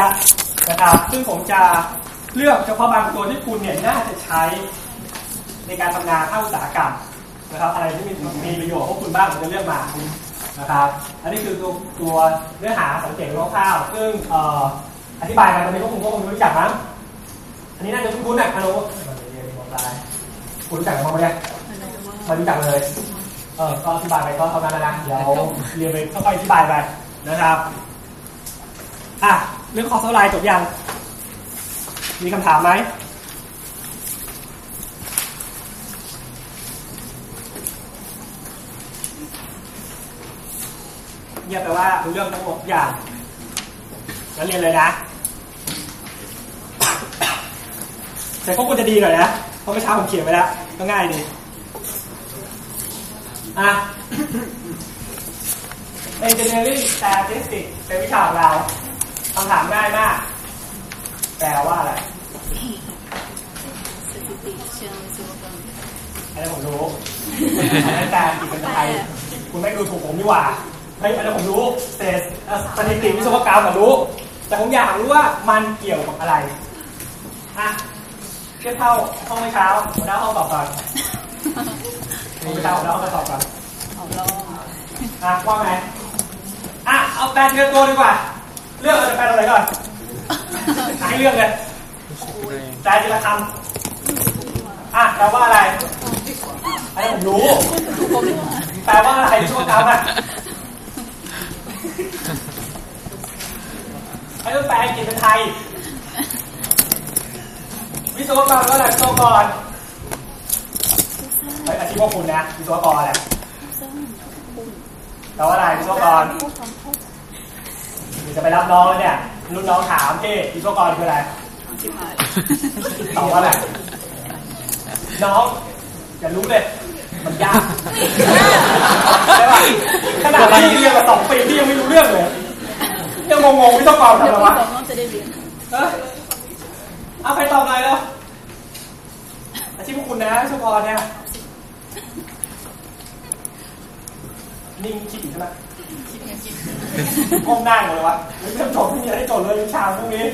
ละนะครับ ซึ่งผมจะเลือกเฉพาะบางตัวที่คุณเนี่ยน่าจะใช้ในการทำงานภาคอุตสาหกรรมนะครับ อะไรที่มีมีประโยชน์พวกคุณบ้างผมจะเลือกมานะครับ อันนี้คือตัวตัวเนื้อหาสังเกตคร่าวๆซึ่งออธิบายไปตอนนี้พวกคุณก็คงรู้จักมั้งอันนี้น่าจะคุ้นๆนะฮัลโหลคุณรู้จักมั้งไหมเนี่ยไม่รู้จักเลยเออก็อธิบายไปก็เท่านั้นนะเดี๋ยวเรียนไปค่อยๆอธิบายไปนะครับ อะเรื่องคอร์สไลน์จบยัง มีคำถามไหมเงียแปลว่ารู้เรื่องทั้งหมดอย่างแล้วเรียนเลยนะแต่ก็ควรจะดีหน่อยนะ เพราะเมื่อเช้าผมเขียนไปแล้ว ก็ง่ายดี อะ Engineering Statistics เป็นวิชาของเรา คำถามง่ายมาก แปลว่าอะไรสถิติเชิงวิศวกรรมอันนี้ผมรู้อันนั้นการกิจเป็นไทยคุณไม่ดูถูกผมดีกว่าเฮ้ยอันนี้ผมรู้เศษเอ่อสถิติวิศวกรรมผมรู้ แต่ผมอยากรู้ว่ามันเกี่ยวกับอะไรอะเทียบเท่าห้องเมื่อเช้าหัวหน้าห้องตอบก่อนหัวหน้าหัวหน้าห้องตอบก่อนเอาลองอะว่าไงอะเอาแปลทีละตัวดีกว่า เลือกเราจะแปลตัวไหนก่อนให้เลือกเลยแปลทีละคำอะแปลว่าอะไรอันนี้ผมรู้แปลว่าอะไรช่วงกรรมอะให้ต้องแปลอังกฤษเป็นไทย วิศวกรว่าอะไรวิศวกรเฮ้ยอาชีพพวกคุณนะวิศวกรแหละแปลว่าอะไรวิศวกร จะไปรับน้องแล้วเนี่ยรุ่นน้องถามพี่วิศวกรณ์คืออะไรตอบว่าอะไรน้องอย่ารู้เลย มันยากใช่ป่ะขนาดที่เรียนมาสองปีพี่ยังไม่รู้เรื่องเลยยังงงๆวิศวกรทำเดี๋ยวอะไรวะน้องจะได้เรียนเอ้ยเอาใครตอบหน่อยแล้วอาชีพพวกคุณนะวิศวกรเนี่ยนิ่งคิดอยู่ใช่ไหม ก้มหน้าหมดเลยวะไม่องจบไม่มีอะไรจบเลยวิชาพวกนี้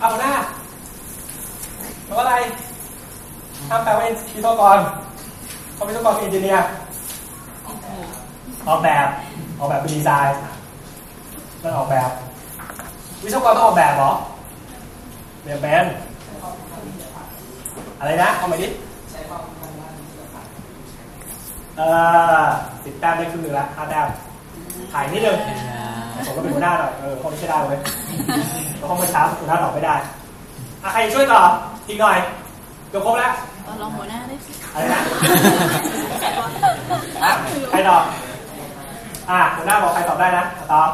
เอาหน้าแปลว่าอะไรห้ามแปลว่าวิศวกรเขาวิศวกรคือเอนจิเนียร์ออกแบบออกแบบเป็นดีไซน์นั่นออกแบบ วิศวกรต้องออกแบบเหรอเรียนเป็นอะไรนะเอาใหม่ดิเออติดแต้มได้ครึ่งหนึ่งละห้าแต้ม ถ่ายนิดนึงผมก็เป็นหัวหน้าหน่อยเออเขาไม่ใช่ได้เว้ยแล้วเขาเมื่อเช้าหัวหน้าตอบไม่ได้อะใครช่วยต่ออีกหน่อยเกือบครบแล้วเอาลองหัวหน้าได้สิอะไรนะอะใครตอบอะหัวหน้าบอกใครตอบได้นะตอบ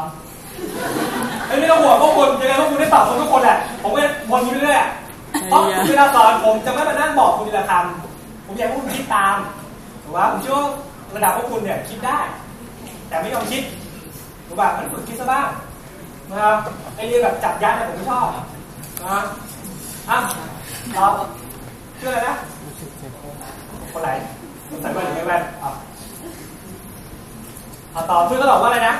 เอ้ยไม่ต้องห่วงพวกคุณยังไงพวกคุณได้ตอบคนทุกคนแหละผมก็วนอยู่เรื่อยๆอะเพราะเวลาสอนผมจะไม่มานั่งบอกคุณทีละคำผมอยากให้พวกคุณคิดตามถูกป่ะผมเชื่อว่าระดับพวกคุณเนี่ยคิดได้ แต่ไม่ยอมคิดถูกป่ะมันฝึกคิดซะบ้างนะครับไอเรื่องแบบจับยัดเนี่ยผมไม่ชอบนะอะตอบชื่ออะไรนะคนไหนใส่แว่นหรือไม่แว่นอะเอาตอบชื่อก็ตอบว่าอะไรนะ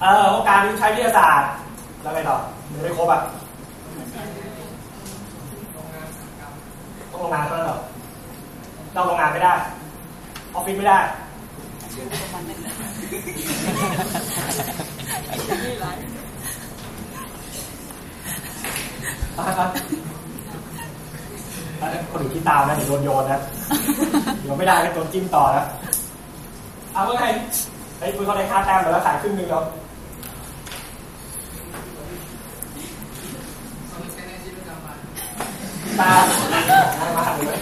เออว่าการใช้วิทยาศาสตร์แล้วไงต่อยังไม่ครบอะต้องโรงงานเท่านั้นเหรอนอกโรงงานไม่ได้ ออฟฟิศไม่ได้ประมาครับอันนี้คนอื่นที่ตามนะเดี๋ยวโดนโยนนะเดี๋ยวไม่ได้ก็โดนจิ้มต่อนะเอาว่าไงไอ้คุยเขาได้ค่าแต้มไปแล้วขายครึ่งหนึงแล้วตามาหันเลย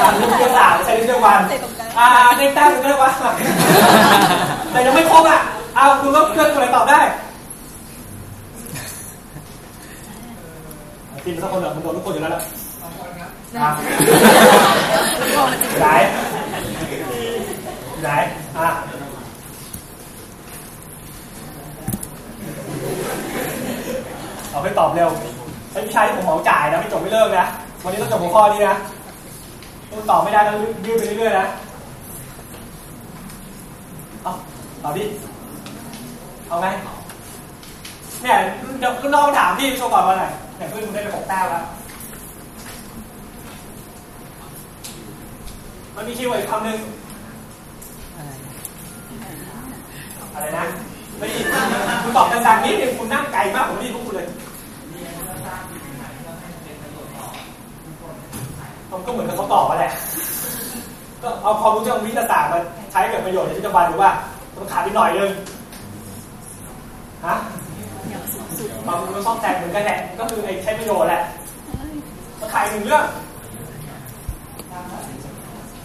อ่าลูกเรือสาใช้เรื่องวัน่างอ่าได้แต้มหนึ่งก็ได้วะแต่ยังไม่ครบอะ เอาคุณก็เพื่อนคนไหนตอบได้ทีมสักคนเหรอมันโดนทุกคนอยู่แล้วล่ะอะไหนไหนอะเอาไปตอบเร็วไอ้วิชาที่ผมเหมาจ่ายนะไม่จบไม่เลิกนะ วันนี้ต้องจบหัวข้อนี้นะต้องตอบไม่ได้ต้องยืดไปเรื่อยๆนะ เอาตอบดิ เอาไงเนี่ยเดี๋ยวคุณน้องถามพี่วิศวกรว่าอะไรเนี่ยเพื่อนคุณได้ไปหกแต้มแล้ว มันมีคีย์เวิร์ดคำหนึ่งอะไรนะไม่ด้ยินคุณตอบดังนิดนึงคุณนั่งไกลมากผมไม่ได้พวกคุณเลยมันก็เหมือนกับเขาตอบมาแหละ ก็เอาความรู้เรื่องวิทยาศาสตร์มา ใช้กับประโยชน์ในชีวิตประจำวันหรือว่าต้องขาดไปหน่อยนึงฮะอย่างสุดบางคนก็ชอบแต่งเหมือนกันแหละก็คือไอ้ใช้ประโยชน์แหละมาขายหนึ่งเรื่อง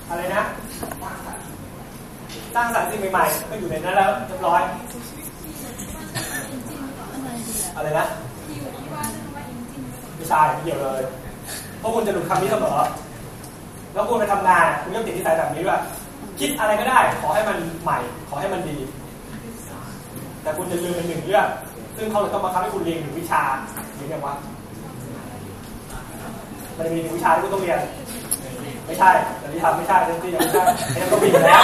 อะไรนะสร้างสรรค์สิ่งใหม่ๆก็อยู่ในนั้นแล้วเรียบร้อย อะไรดีอะอะไรนะไม่ใช่ไม่เกี่ยวเลยเพราะคุณจะหลุดคำนี้เสมอแล้วคุณไปทำงานคุณต้องติดที่สายแบบนี้ด้วย คิดอะไรก็ได้ ขอให้มันใหม่ ขอให้มันดี แต่คุณจะลืมเป็นหนึ่งเรื่อง ซึ่งเขาเลยต้องมาคับให้คุณเรียนหนึ่งวิชาเรียนยังวะมันจะมีหนึ่งวิชาที่คุณต้องเรียน ไม่ใช่แต่ที่ทำไม่ใช่เรื่องที่ยังไม่ใช่ไอ้นั่นก็มีอยู่แล้ว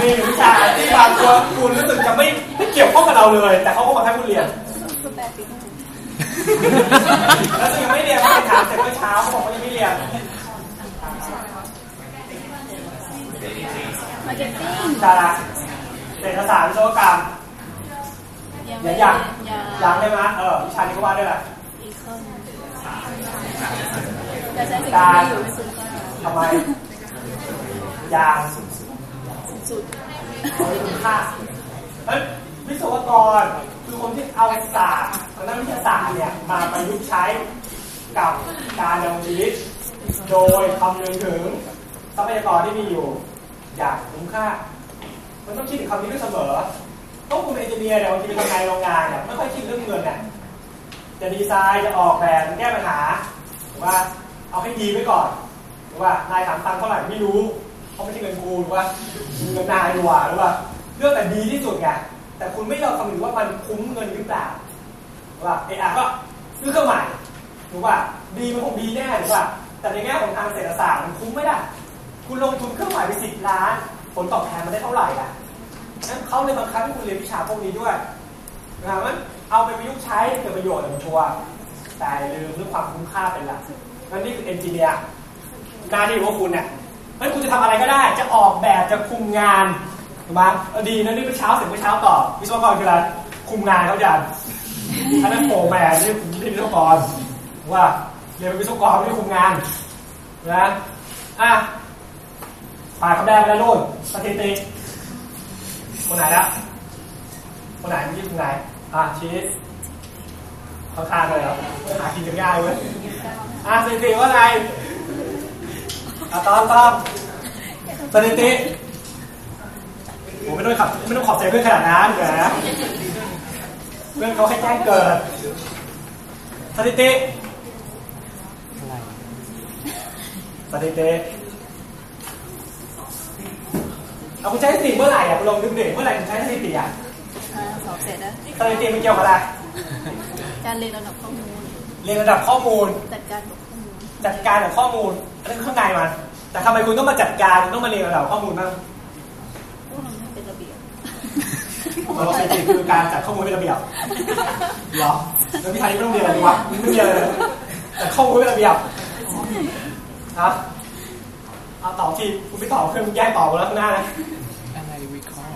มีหนึ่งวิชาที่บางตัวคุณรู้สึกจะไม่ไม่เกี่ยวข้องกับเราเลย แต่เขาก็มาให้คุณเรียนสุดแปดปีแล้วยังไม่เรียนไม่ถามเสร็จเมื่อเช้าเขาบอกว่ายังไม่เรียน มาร์เก็ตติ้งดาราเศรษฐศาสตร์วิศวกรรมยังอย่ายังยัยังได้ไหมเออวิชานี้ก็ว่าด้วยแหละกคนแต่ใช้สิ่งที่ไม่อยู่ไม่คุ้มค่าทำไมยางสุดไม่คุ้มค่าเอ้ยวิศวกรคือคนที่เอาศาสตร์ทางด้านวิทยาศาสตร์เนี่ยมาประยุกต์ใช้กับการดำรงชีวิตโดยคำนึงถึงทรัพยากรที่มีอยู่ อย่างคุ้มค่า มันต้องคิดถึงคำนี้ด้วยเสมอต้องคุณเอนจิเนียร์เนี่ยบางทีไปทำงานในโรงงานเนี่ยไม่ค่อยคิดเรื่องเงินเนี่ยจะดีไซน์จะออกแบบแก้ปัญหาหรือว่าเอาให้ดีไว้ก่อนหรือว่านายถามตังค์เท่าไหร่ไม่รู้เพราะไม่ใช่เงินกูหรือว่าเงินนายดีกว่าหรือว่าเรื่องแต่ดีที่สุดไงแต่คุณไม่ยอมคำนึงว่ามันคุ้มเงินหรือเปล่าหรือว่าเออก็ซื้อเครื่องใหม่หรือว่าดีมันคงดีแน่หรือว่าแต่ในแง่ของทางเศรษฐศาสตร์มันคุ้มไม่ได้ คุณลงทุนเครื่องหม่ไปสิบล้าน ผลตอบแทนมันได้เท่าไหร่อะนั้นเขาเลยบังคับให้คุณเรียนวิชาพวกนี้ด้วยนะครับมันเอาไปประยุกต์ใช้เกิดประโยชน์ในชัวร์แต่ลืมเรื่องความคุ้มค่าเป็นหลักนั่นนี่คือเอนจิเนียร์หน้าที่ของคุณเนี่ยเฮ้ยคุณจะทำอะไรก็ได้ จะออกแบบจะคุมงานถูกไหมอดีนะนี่เมื่อเช้าเสร็จเมื่อเช้าต่อวิศวกรคืออะไรคุมงานเขาอย่างอันนั้นโปรแมนนี่นี่วิศวกรว่าเรียนเป็นวิศวกรไม่ได้คุมงานนะอะ ผ่านคำแรกไปแล้วนู่นสถิติคนไหนละคนไหนไม่ใช่คนไหนอะชี้ข้างๆเลยครับหากินกันง่ายเว้ยอะสถิติว่าไงอะตอนตอนสถิติผมไม่ต้องขับไม่ต้องขอบใจเพื่อนขนาดนั้นเดี๋ยวนะเพื่อนเขาให้แจ้งเกิดสถิติสถิติ เอาคุณใช้สถิติเมื่อไหร่อะคุณลองนึกดิเมื่อไหร่คุณใช้สถิติอะอ่าสอบเสร็จแล้วสถิติมันเกี่ยวกับอะไรการเรียนระดับข้อมูล เรียนระดับข้อมูล จัดการกับข้อมูล จัดการกับข้อมูลอันนั้นข้างในมัน แต่ทำไมคุณต้องมาจัดการคุณต้องมาเรียนระดับข้อมูลบ้างพวกเราไม่เป็นระเบียบเราสถิติคือการจัดข้อมูลเป็นระเบียบเหรอแล้วพี่ไทยไม่ต้องเรียนอะไรดีวะไม่เรียนเลยจัดข้อมูลเป็นระเบียบฮะเอาตอบทีคุณไม่ตอบเพื่อนมึงแย่งตอบมาแล้วข้างหน้านะ อะไรวิเคราะห์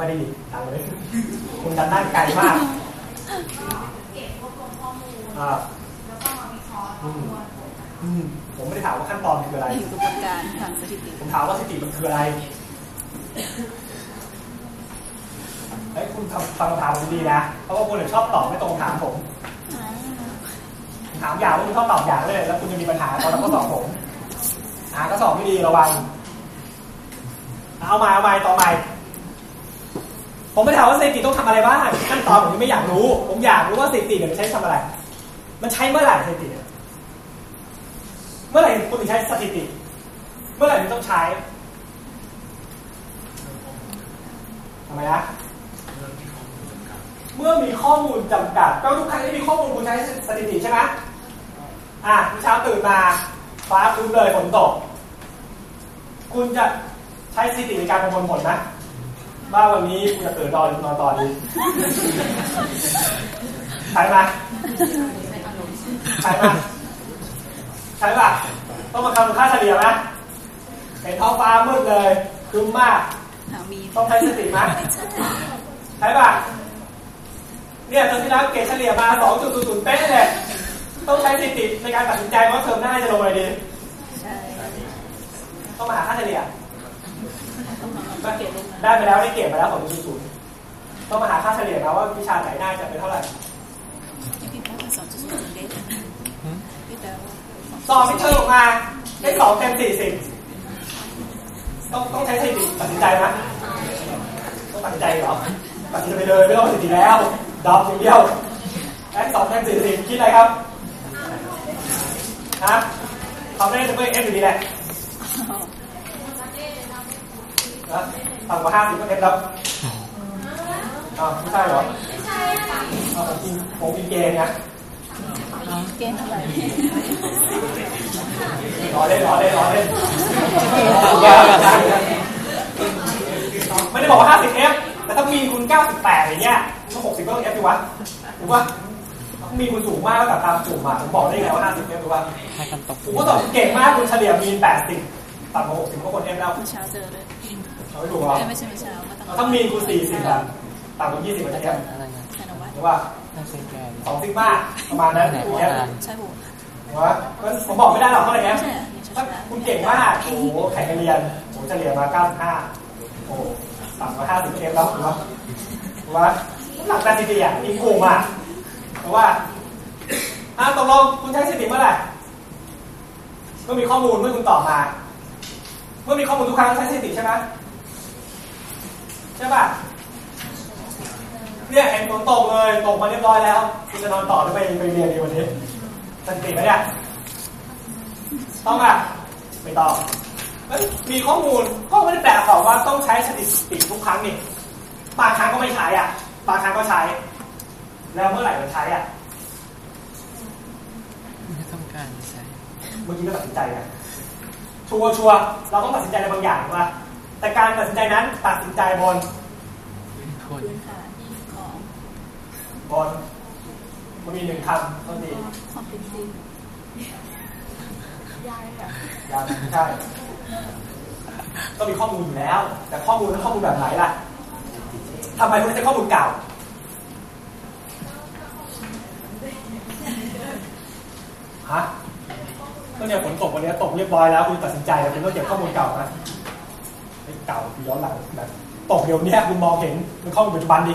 ไม่ได้ยินตามเลยคุณดันด้านไกลมากอ่าอืมอืมผมไม่ได้ถามว่าขั้นตอนคืออะไรหนึ่งกระบวนการทางสถิติ ผมถามว่าสถิติมันคืออะไรเฮ้ยคุณทำฟังคำถามผมดีๆนะ เพราะว่าคุณเนี่ยชอบตอบไม่ตรงคำถามผมอ่าผมถามอย่างแล้วคุณชอบตอบอย่างเลย แล้วคุณจะมีปัญหาตอนเราก็สอบผมอ่าก็สอบไม่ดีระวังเอาใหม่เอาใหม่ต่อใหม่ ผมไม่ถามว่าสถิติต้องทำอะไรบ้างขั้นตอนผมยังไม่อยากรู้ ผมอยากรู้ว่าสถิติเนี่ยมันใช้ทำอะไร มันใช้เมื่อไหร่สถิติเมื่อไหร่คุณถึงใช้สถิติ เมื่อไหร่คุณต้องใช้ทำไมนะเมื่อมีข้อมูลจำกัดก็ทุกครั้งที่มีข้อมูลคุณใช้สถิติใช่ไหมอะเมื่อเช้าตื่นมาฟ้าครึ้มเลยฝนตก คุณจะใช้สถิติในการประมวลผลไหม ว่าวันนี้คุณจะตื่นนอนหรือนอนต่อดีใช่ไหมใช่ไหมใช่ป่ะต้องมาคำนวณค่าเฉลี่ยไหมเห็นท้องฟ้ามืดเลยครึ้มมากหามีต้องใช้สติไหมใช่ป่ะเนี่ยตอนที่แล้วเกรดเฉลี่ยมา 2.00เป๊ะเลย ต้องใช้สติในการตัดสินใจว่าเทอมหน้าจะลงอะไรดีใช่ต้องมาหาค่าเฉลี่ย ต้องมาเก็บลงมา ได้ไปแล้วได้เกรดมาแล้ว2.00ต้องมาหาค่าเฉลี่ยนะว่าวิชาไหนน่าจะเป็นเท่าไหร่พี่แป๊วสองจุดศูนย์เด็ดพี่แป๊วสอบ midterm ออกมาได้สองเต็มสี่สิบต้องต้องใช้สติตัดสินใจไหมต้องตัดสินใจเหรอตัดสินใจไปเลยไม่ต้องตัดสินใจแล้ว drop อย่างเดียวได้สองเต็มสี่สิบคิดอะไรครับฮะทำได้จะไม่ F อยู่ดีแหละ นะต่ำกว่าห้าสิบก็เอฟแล้วอ้าวไม่ใช่เหรอไม่ใช่ค่ะผมกินผมกินเกงนะเกณฑ์เท่าไหร่รอเล่นรอเล่นรอเล่นไม่ได้บอกว่า 50F แต่ถ้ามีคุณ98อย่างเงี้ยก็60ก็ต้อง F ดีวะถูกปะมีคุณสูงมากกับตามจุ่มอะผมบอกได้ไงว่า 50F ถูกปะให้กันตกผมก็ตอบเก่งมากคุณเฉลี่ยมีน80ต่ำกว่า60ก็คน F แล้วเมื่อเช้าเจอเลยเอา ไม่ถูกเหรอไม่ใช่เมื่อเช้ามาตั้งถ้ามีนคุณ40อะต่ำกว่า20มันจะ F อะไรนะธนวัฒน์ถูกปะน่าเซ็งแกนสองซิกมาประมาณนั้นถูก F ใช่หัวถูกปะผมบอกไม่ได้หรอกเท่าไหร่ไม่ F ใช่ถ้าคุณเก่งมากโอ้โหแข่งกันเรียนโอ้โหเฉลี่ยมา95โอ้โหต่ำกว่า50เอฟแล้วถูกไหมถูกไหมหลักการสถิติอะอีกกลุ่มอะเพราะว่าอะตกลงคุณใช้สถิติเมื่อไหร่เมื่อมีข้อมูลเมื่อคุณตอบมา เมื่อมีข้อมูลทุกครั้งใช้สถิติใช่ไหม ใช่ป่ะเนี่ยเห็นฝนตกเลยตกมาเรียบร้อยแล้วคุณจะนอนต่อหรือไปไปเรียนดีวันนี้สถิติไหมเนี่ยต้องอะไม่ต้องเอ้ยมีข้อมูลก็ไม่ได้แปลบอกว่าต้องใช้สถิติทุกครั้งนี่บางครั้งก็ไม่ใช้อะบางครั้งก็ใช้ แล้วเมื่อไหร่จะใช้อะไม่ต้องการใช้เมื่อกี้ก็ตัดสินใจไงชัวร์ชัวร์เราต้องตัดสินใจในบางอย่างถูกป่ะ แต่การตัดสินใจนั้นตัดสินใจบนคนพื้นฐานของบนมันมีหนึ่งคำต้นดีความเป็นจริงยังไม่ใช่ต้องมีข้อมูลอยู่แล้ว แต่ข้อมูลนั้นข้อมูลแบบไหนล่ะทำไมคุณไม่ใช้ข้อมูลเก่าฮะก็เนี่ยฝนตกวันนี้ตกเรียบร้อยแล้วคุณตัดสินใจแล้วคุณต้องเก็บข้อมูลเก่านะไอ้ เก่าย้อนหลังแบบตกเดี๋ยวนี้คุณมองเห็นมันข้อปัจจุบันดิ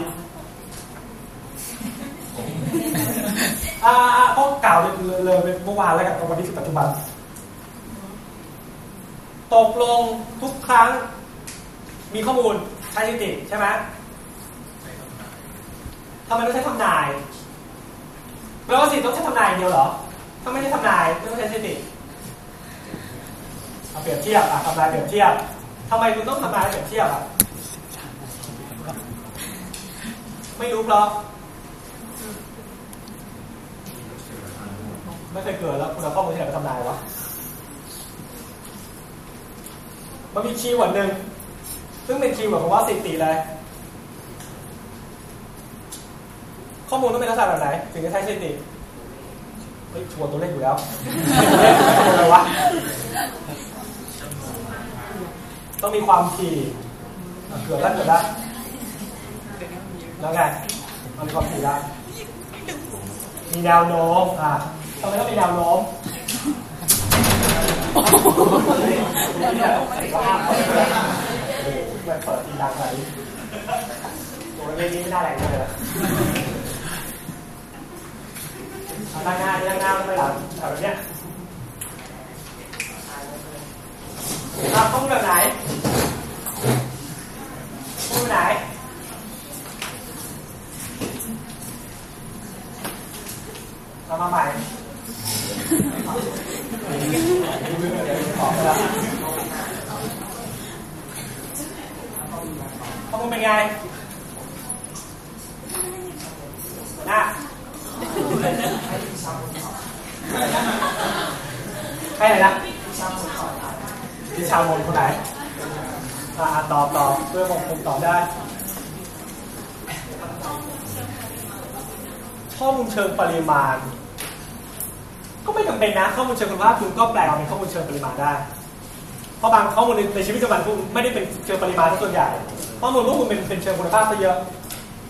อ่าข้อเก่าเลยเลยเมื่อวานแล้วกันวันนี้คือปัจจุบัน ตกลงทุกครั้ง มีข้อมูลใช้สถิติใช่ไหมทำไมต้องใช้ทำนายแปลว่าสิต้องใช้ทำนายเดียวเหรอ ถ้าไม่ใช่ทำนายไม่ต้องใช้สถิติเอาเปรียบเทียบอะทำนายเปรียบเทียบ ทำไมคุณต้องทำนายเปรียบเทียบอะไม่รู้เพราะไม่เคยเกิดแล้วคุณเอาข้อมูลที่ไหนมาทำนายวะมันมี keyword หนึ่งซึ่งเป็น keyword ของว่าสถิติเลยข้อมูลต้องเป็นลักษณะแบบไหนถึงจะใช้สถิติเฮ้ยชัวร์ตัวเลขอยู่แล้วเลขตัวอะไรวะ ต้องมีความถี่เกิดแล้วเกิดแล้วแล้วไงมันมีความถี่ได้มีแนวโน้มอะทำไมต้องมีแนวโน้มแบบเปิดทีดังไปตัวเล็กนี้ไม่น่าแรงเลยนะเอาด้าหน้าด้านหน้าไม่หลังแบบเนี้ย อะต้องแบบไหนต้องแบบไหนเรามาใหม่ข้อมูลเป็นไงนะใครไหนนะ ที่ชาวมนคนไหนอ่าตอบตอบเพื่อผมผมตอบได้ข้อมูลเชิงปริมาณ ก็ไม่จำเป็นนะข้อมูลเชิงคุณภาพคุณก็แปลเป็นข้อมูลเชิงปริมาณได้ เพราะบางข้อมูลในชีวิตประจำวันคุณไม่ได้เป็นเชิงปริมาณส่วนใหญ่ข้อมูลพวกคุณเป็นเป็นเชิงคุณภาพซะเยอะ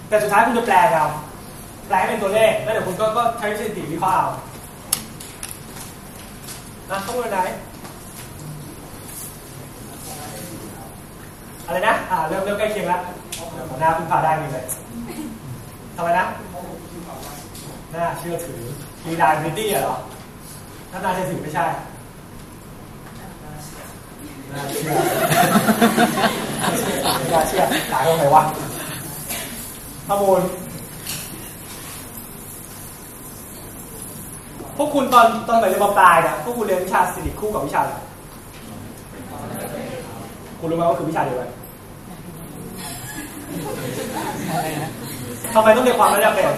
แต่สุดท้ายคุณจะแปลเอาแปลเป็นตัวเลขแล้วเดี๋ยวคุณก็ใช้สถิติวิเคราะห์เอานะข้อมูลไหน อะไรนะ อ่าเริ่มเริ่มใกล้เคียงแล้วหน้าพึ่งพาได้มีเลยทำไมนะหน่าเชื่อถือรีดายบิตี้เหรอถ้าน่าเชื่อถือไม่ใช่น่าเชื่อไม่น่าเชื่อตายตรงไหนวะข้อมูลพวกคุณตอนตอนไหนเรียนมปลายเนี่ยพวกคุณเรียนวิชาสิริคู่กับวิชาอะไร คุณรู้ไหมว่าคือวิชาเดียวกันอะไรนะทำไมต้องเรียนความไม่ได้เป็น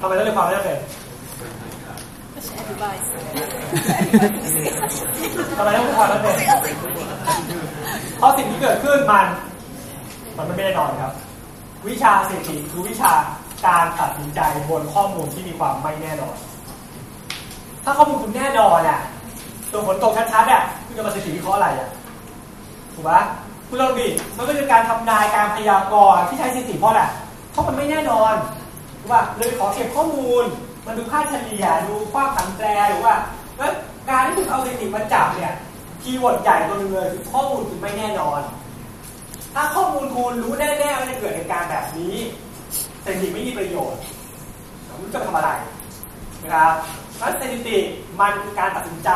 ทำไมต้องเรียนความไม่ได้เป็นก็ใช้อธิบายทำไมต้องเรียนความไม่ได้เป็นเพราะสิ่งที่เกิดขึ้นมัน มันไม่แน่นอนครับ วิชาสถิติคือวิชาการตัดสินใจบนข้อมูลที่มีความไม่แน่นอน ถ้าข้อมูลคุณแน่นอนอะตัวผลตกชัดๆอะคุณจะมาสถิติวิเคราะห์อะไรอะ ถูกปะคุณลองดิมันก็คือการทำนายการพยากรณ์ที่ใช้สถิติเพราะอะไรเพราะมันไม่แน่นอนถูกปะเลยขอเก็บข้อมูล มันดูค่าเฉลี่ยดูความผันแปรหรือว่าการที่คุณเอาสถิติมาจับเนี่ย keyword ใหญ่ตัวนึงเลยคือข้อมูลคุณไม่แน่นอน ถ้าข้อมูลคุณรู้แน่ๆว่าจะเกิดเหตุการณ์แบบนี้สถิติไม่มีประโยชน์คุณจะทำอะไรนะครับเพราะสถิติมันคือการตัดสินใจ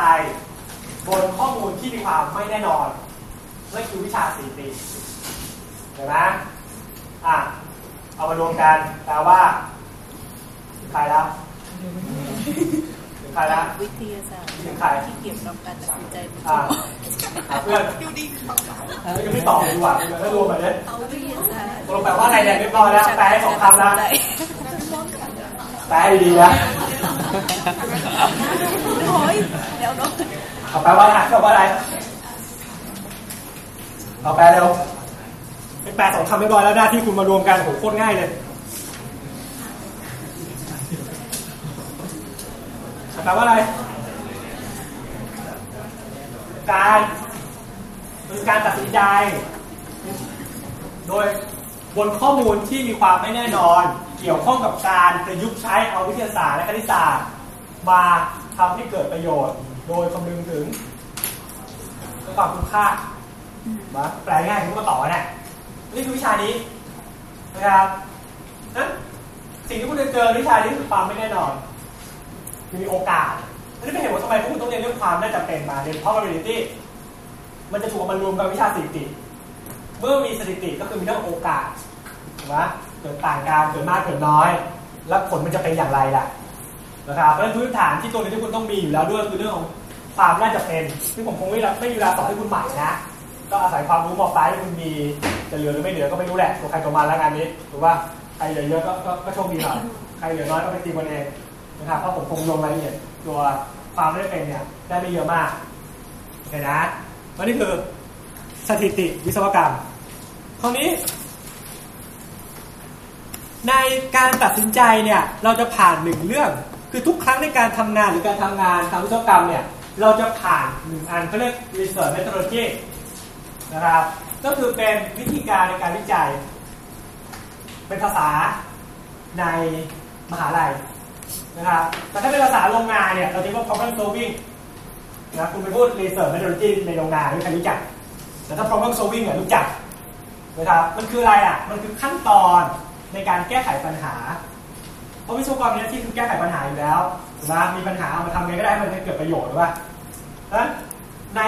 บนข้อมูลที่มีความไม่แน่นอน นั่นคือวิชาสี่ปีเห็นไหมอะเอามารวมกันแปลว่าถึงใครแล้วถึงใครแล้ววิทยาศาสตร์ถึงใครที่เกี่ยวกับการตัดสินใจอะหาเพื่อนดูดีแล้วยังไม่ตอบเลยดีกว่าแล้วรวมไปเลยเอาวิทยาศาสตร์ตกลงแปลว่าอะไรเนี่ยเรียบร้อยแล้วแปลให้สองคำแล้วแปลให้ดีๆนะโอ้ยเดี๋ยวก่อนเอาแปลว่าอะไรแปลว่าอะไร เอาแปลเร็วเป็นแปลสองคำเรียบร้อยแล้วหน้าที่คุณมารวมกันโหโคตรง่ายเลยแปลว่าอะไร การคือการตัดสินใจ โดยบนข้อมูลที่มีความไม่แน่นอน เกี่ยวข้องกับการประยุกต์ใช้เอาวิทยาศาสตร์และคณิตศาสตร์มาทำให้เกิดประโยชน์ โดยคำนึงถึงความคุ้มค่า มาแปลง่ายคุณก็ต่อเนี่ยนี่คือวิชานี้นะครับนั้นสิ่งที่คุณจะเจอวิชานี้คือความไม่แน่นอนคือมีโอกาสอันนี้เป็นเหตุผลทำไมพวกคุณต้องเรียนเรื่องความน่าจะเป็นมาเรียน probability มันจะถูกเอามารวมกับวิชาสถิติ เมื่อมีสถิติก็คือมีเรื่องโอกาสถูกไหมเกิดต่างกันเกิดมากเกิดน้อย แล้วผลมันจะเป็นอย่างไรล่ะนะครับเพราะฉะนั้นพื้นฐานที่ตัวนี้ที่คุณต้องมีอยู่แล้วด้วยคือเรื่องของความน่าจะเป็นซึ่งผมคงไม่รับไม่มีเวลาสอนให้คุณใหม่นะ ก็อาศัยความรู้มอปลายที่คุณมีจะเหลือหรือไม่เหลือก็ไม่รู้แหละตัวใครตัวมันแล้วงานนี้ถูกว่าใครเหลือเยอะก็ก็โชคดีหน่อยใครเหลือน้อยก็ไปตีมันเองนะครับเพราะผมคงลงรายละเอียดตัวความได้เป็นเนี่ยได้ไม่เยอะมากโอเคนะแล้วนี่คือสถิติวิศวกรรมคราวนี้ ในการตัดสินใจเนี่ยเราจะผ่านหนึ่งเรื่อง คือทุกครั้งในการทำงานหรือการทำงานทางวิศวกรรมเนี่ยเราจะผ่านหนึ่งอันเขาเรียก research methodology นะครับ ก็คือเป็นวิธีการในการวิจัย เป็นภาษาในมหาลัยนะครับ แต่ถ้าเป็นภาษาโรงงานเนี่ย เราจะเรียกว่า problem solving นะคุณไปพูด research methodology ในโรงงานไม่ใครรู้จัก แต่ถ้า problem solving เนี่ยรู้จักนะครับ มันคืออะไรอะ มันคือขั้นตอนในการแก้ไขปัญหา เพราะวิศวกรมีหน้าที่คือแก้ไขปัญหาอยู่แล้วถูกไหมมีปัญหาเอามาทำไงก็ได้มันจะเกิดประโยชน์หรือว่าเพราะฉะนั้นใน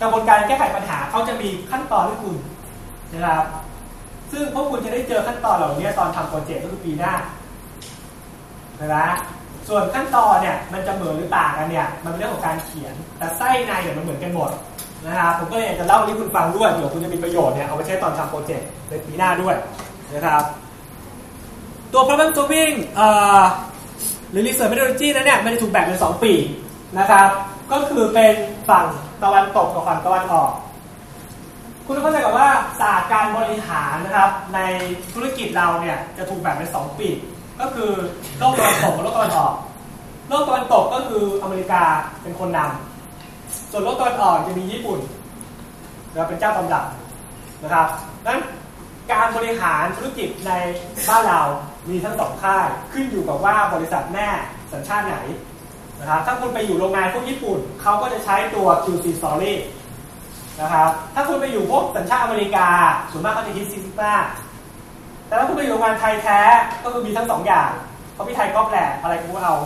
กระบวนการแก้ไขปัญหาเขาจะมีขั้นตอนให้คุณนะครับ ซึ่งพวกคุณจะได้เจอขั้นตอนเหล่านี้ตอนทำโปรเจกต์ก็คือปีหน้านะครับส่วนขั้นตอนเนี่ยมันจะเหมือนหรือต่างกันเนี่ยมันเป็นเรื่องของการเขียน แต่ไส้ในเนี่ยมันเหมือนกันหมดนะครับผมก็เลยจะเล่าให้คุณฟังด้วยเดี๋ยวคุณจะมีประโยชน์เนี่ยเอาไปใช้ตอนทำโปรเจกต์ในปีหน้าด้วยนะครับ ตัว problem solving เอ่อหรือ research methodology นั้นเนี่ยมันจะถูกแบ่งเป็น 2 ปีนะครับ ก็คือเป็นฝั่ง ตะวันตกกับฝั่งตะวันออก คุณต้องเข้าใจกับว่าศาสตร์การบริหารนะครับ ในธุรกิจเราเนี่ยจะถูกแบ่งเป็น2ปีก็คือโลกตะวันตกกับโลกตะวันออก โลกตะวันตกก็คืออเมริกาเป็นคนนำส่วนโลกตะวันออกจะมีญี่ปุ่นนะครับเป็นเจ้าตำรับนะครับนั้นการบริหารธุรกิจในบ้านเรามีทั้งสองค่าย ขึ้นอยู่กับว่าบริษัทแม่สัญชาติไหน นะครับถ้าคุณไปอยู่โรงงานพวกญี่ปุ่นเขาก็จะใช้ตัว QC Story นะครับถ้าคุณไปอยู่พวกสัญชาติอเมริกาส่วนมากเขาจะฮิตซิสมาแต่ถ้าคุณไปอยู่โรงงานไทยแท้ก็คือมีทั้งสองอย่างเพราะพี่ไทยก๊อปแหละอะไรกูก็เอา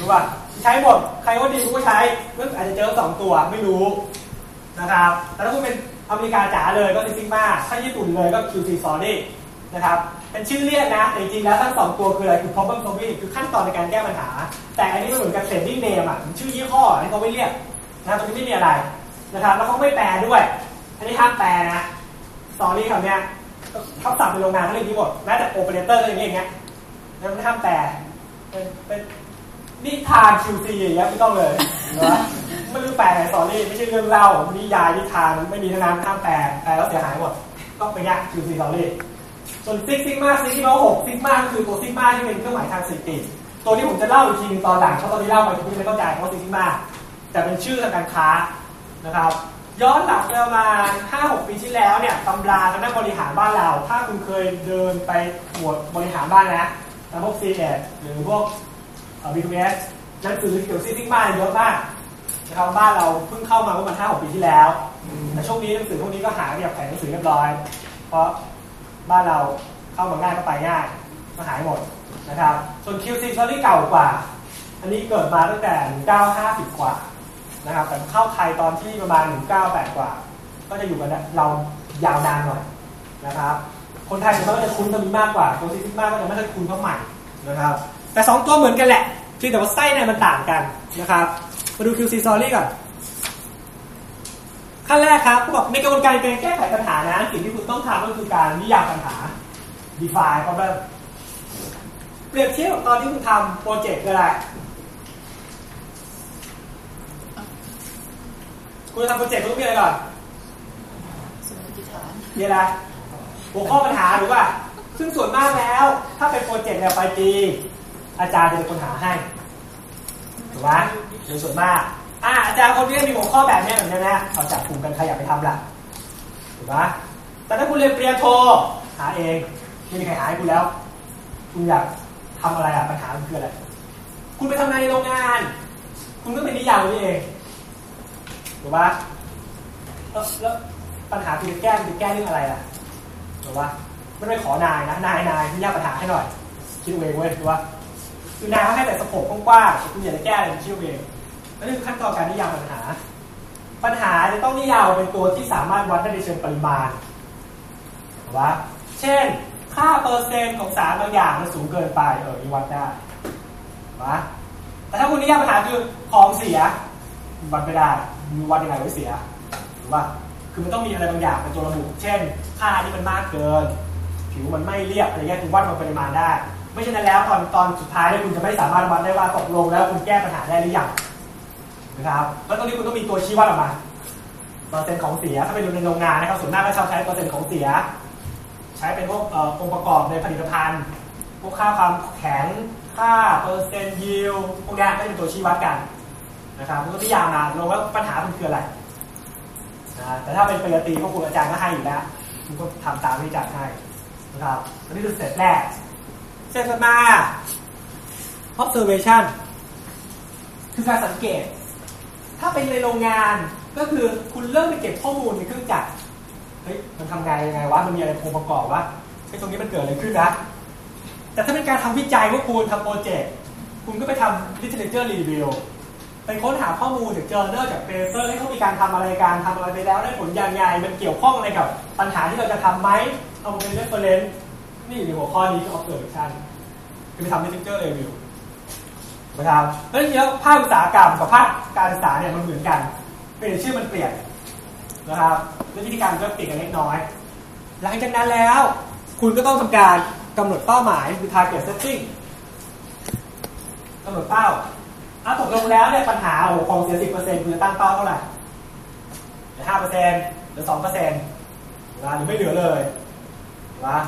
รู้ป่ะใช้หมดใครว่าดีกูก็ใช้เรื่องอาจจะเจอสองตัวไม่รู้นะครับแต่ถ้าคุณเป็นอเมริกาจ๋าเลยก็ Six Sigma ถ้าญี่ปุ่นเลยก็ QC Story นะครับเป็นชื่อเรียกนะแต่จริงๆแล้วทั้งสองตัวคืออะไรคือ problem solving คือขั้นตอนในการแก้ปัญหา แต่อันนี้มันเหมือนกับ trading name อะชื่อยี่ห้อที่เขาไม่เรียกนะตรงนี้ไม่มีอะไรนะครับแล้วเขาไม่แปลด้วย อันนี้ห้ามแปลนะ story คำเนี้ยเขาสั่งเป็นโรงงานเขาเรียกนี้หมดแม้แต่โอเปอเรเตอร์ก็อย่างนี้อย่างเงี้ยแล้วมันห้ามแปลเป็นนิทาน QC อย่างเงี้ยไม่ต้องเลยนะไม่รู้แปลไหน story ไม่ใช่เรื่องเล่านิยายนิทานไม่มีทั้งนั้นห้ามแปลแปลแล้วเสียหายหมดต้องไปแย QC story ส่วน Six Sigma Six Sigma หก sigma ก็คือตัว sigma ที่เป็นเครื่องหมายทางสถิติตัวที่ผมจะเล่าอีกทีนึงตอนหลังเพราะตอนนี้เล่าไปคุณไม่เข้าใจเพราะ Six Sigma แต่เป็นชื่อทางการค้านะครับ ย้อนหลังประมาณ5-6 ปีที่แล้วเนี่ยตำราทางด้านบริหารบ้านเรา ถ้าคุณเคยเดินไปหมวดบริหารบ้านนะทางพวก c ีเอหรือพวก B2S หนังสือเกี่ยวกับ Six Sigma เยอะมากนะครับบ้านเราเพิ่งเข้ามาเมื่อประมาณ5-6 ปีที่แล้ว แต่ช่วงนี้หนังสือพวกนี้ก็หายไปจากแผงหนังสือเรียบร้อย เพราะ บ้านเราเข้ามาง่ายก็ไปง่ายก็หายหมดนะครับ ส่วน QC ซอรี่เก่ากว่า อันนี้เกิดมาตั้งแต่ 1950 กว่านะครับแต่เข้าไทยตอนที่ประมาณ 198 กว่า ก็จะอยู่กันเรายาวนานหน่อยนะครับ คนไทยเขาก็จะคุ้นตัวนี้มากกว่าตัวซิซิมากก็จะไม่ค่อยคุ้นเท่าใหม่นะครับ แต่ 2 ตัวเหมือนกันแหละเพียงแต่ว่าไส้ในมันต่างกันนะครับ มาดู QC Story ก่อน ขั้นแรกครับเขาบอกในกระบวนการการแก้ไขปัญหานะสิ่งที่คุณต้องทำก็คือการนิยามปัญหา define problem เปรียบเทียบตอนที่คุณทำโปรเจกต์คืออะไรคุณจะทำโปรเจกต์คุณต้องมีอะไรก่อนสมมติฐานมีอะไรหัวข้อปัญหาหรือว่า ซึ่งส่วนมากแล้ว ถ้าเป็นโปรเจกต์เนี่ยปลายปีอาจารย์จะเป็นคนหาให้ถูกไหมโดยส่วนมาก อ่าอาจารย์คนนี้มีหัวข้อแบบนี้แบบนี้นะเขาจับกลุ่มกันใครอยากไปทำล่ะถูกไหมแต่ถ้าคุณเรียนปริญญาโทหาเองไม่มีใครหาให้คุณแล้ว คุณอยากทำอะไรอะปัญหาคืออะไรคุณไปทำงานในโรงงาน คุณก็เป็นนิยามนี้เองถูกปะแล้วแล้วปัญหาคุณจะแก้คุณจะแก้เรื่องอะไรล่ะถูกปะไม่ได้ขอนายนะนายนายนิยามปัญหาให้หน่อยคิดเองเว้ยถูกปะคือนายเขาให้แต่สโคปกว้างๆคุณอยากจะแก้อะไรคิดเอง นั่นคือขั้นตอนการนิยามปัญหา ปัญหาจะต้องนิยามเป็นตัวที่สามารถวัดได้ในเชิงปริมาณถูกปะเช่น ค่าเปอร์เซ็นต์ของสารบางอย่างมันสูงเกินไปเออนี่วัดได้ถูกปะแต่ถ้าคุณนิยามปัญหาคือของเสียวัดไม่ได้มีวัดยังไงไว้เสียถูกปะคือมันต้องมีอะไรบางอย่างเป็นตัวระบุ เช่น ค่าที่มันมากเกิน ผิวมันไม่เรียบอะไรเงี้ยคุณวัดมันปริมาณได้ ไม่เช่นนั้นแล้วตอนตอนสุดท้ายเนี่ยคุณจะไม่สามารถวัดได้ว่าตกลงแล้วคุณแก้ปัญหาได้หรือยัง นะครับแล้วตอนนี้คุณต้องมีตัวชี้วัดออกมาเปอร์เซ็นต์ของเสียถ้าเป็นในโรงงานนะครับส่วนมากก็ชอบใช้เปอร์เซ็นต์ของเสีย ใช้เป็นพวกองค์ประกอบในผลิตภัณฑ์ พวกค่าความแข็งค่าเปอร์เซ็นต์ยิวพวกนี้ก็เป็นตัวชี้วัดกันนะครับมันก็นิยามมาลงว่าปัญหามันคืออะไรนะแต่ถ้าเป็นปริญญาตรีพวกครูอาจารย์ก็ให้อยู่แล้วคุณก็ทำตามที่อาจารย์ให้นะครับอันนี้คือเสเต็ปแรกเสเต็ปต่อมา observation คือการสังเกต ถ้าเป็นในโรงงานก็คือคุณเริ่มไปเก็บข้อมูลในเครื่องจักรเฮ้ยมันทำไงยังไงวะมันมีอะไรองค์ประกอบวะไอ้ตรงนี้มันเกิดอะไรขึ้นนะ แต่ถ้าเป็นการทำวิจัยพวกคุณทำโปรเจกต์คุณก็ไปทำ literature review ไปค้นหาข้อมูลจาก journal จาก paper ให้เขามีการทำอะไรการทำอะไรไปแล้วได้ผลยังไงมันเกี่ยวข้องอะไรกับ ปัญหาที่เราจะทำไหมเอามาเป็น reference นี่ในหัวข้อนี้คือ observation คือไปทำ literature review นะครับแล้วทีนี้ภาคอุตสาหกรรมกับภาคการศึกษาเนี่ยมันเหมือนกันเปลี่ยนชื่อมันเปลี่ยนนะครับและวิธีการก็เปลี่ยนกันเล็กน้อย หลังจากนั้นแล้ว คุณก็ต้องทำการกำหนดเป้าหมายคือ target setting กำหนดเป้าถ้าตกลงแล้วเนี่ยปัญหาโอ้ของเสียสิบเปอร์เซ็นต์คุณจะตั้งเป้าเท่าไหร่เหลือห้าเปอร์เซ็นต์หรือสองเปอร์เซ็นต์หรือไม่เหลือเลยนะ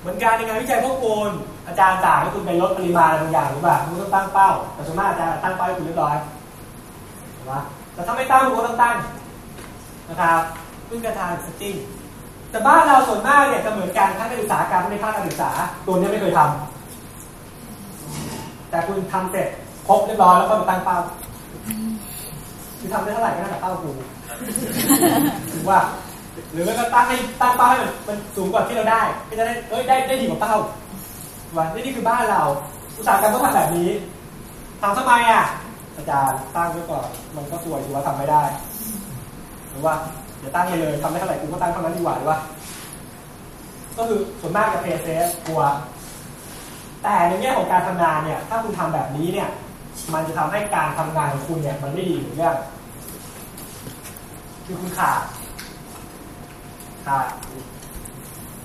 เหมือนกันในงานวิจัยพวกคุณ อาจารย์สั่งให้คุณไปลดปริมาณอะไรบางอย่างหรือเปล่าคุณต้องตั้งเป้าแต่ส่วนมากอาจารย์ตั้งเป้าให้คุณเรียบร้อยนไหมแต่ถ้าไม่ตั้งคุณก็ต้องตั้งนะครับเพิ่งกระทางสติ้งแต่บ้านเราส่วนมากเนี่ยจะเหมือนกันทั้งในอุตสาหกรรมและในภาคการศึกษาตัวนี้ไม่เคยทำแต่คุณทำเสร็จครบเรียบร้อยแล้วก็มาตั้งเป้าคือทำได้เท่าไหร่ก็น่าจะเป้ากูถือว่า หรือไม่ก็ตั้งให้ตั้งเป้าให้มันมันสูงกว่าที่เราได้ก็จะได้เอ้ยได้ได้ดีกว่าเป้า ว่านี่นี่คือบ้านเรา อุตสาหกรรมก็ทำแบบนี้ทำทำไมอะอาจารย์ตั้งไว้ก่อนมันก็สวยถือว่าทำไม่ได้หรือว่าอย่าตั้งไปเลยทำได้เท่าไหร่กูก็ตั้งเท่านั้นดีกว่าหรือว่า ก็คือส่วนมากจะเพย์เซฟกลัว แต่ในแง่ของการทำงานเนี่ย ถ้าคุณทำแบบนี้เนี่ย มันจะทำให้การทำงานของคุณเนี่ยมันไม่ดีหรือเรื่องคือคุณขาดขาด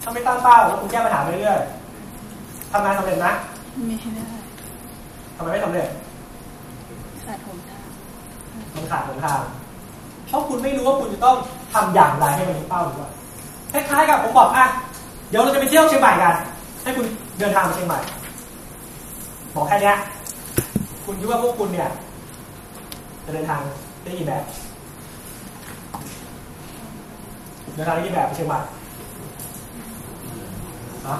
ถ้าไม่ตั้งเป้าแล้วคุณแก้ปัญหาไปเรื่อย ทำงานสำเร็จไหมไม่ได้ทำไมไม่สำเร็จขาดหนทางมันขาดหนทางเพราะคุณไม่รู้ว่าคุณจะต้องทำอย่างไรให้มันถึงเป้าหรือว่าคล้ายๆกับผมบอกอะเดี๋ยวเราจะไปเที่ยวเชียงใหม่กัน ให้คุณเดินทางไปเชียงใหม่บอกแค่เนี้ยคุณคิดว่าพวกคุณเนี่ย จะเดินทางได้กี่แบบเดินทางได้กี่แบบไปเชียงใหม่ฮะ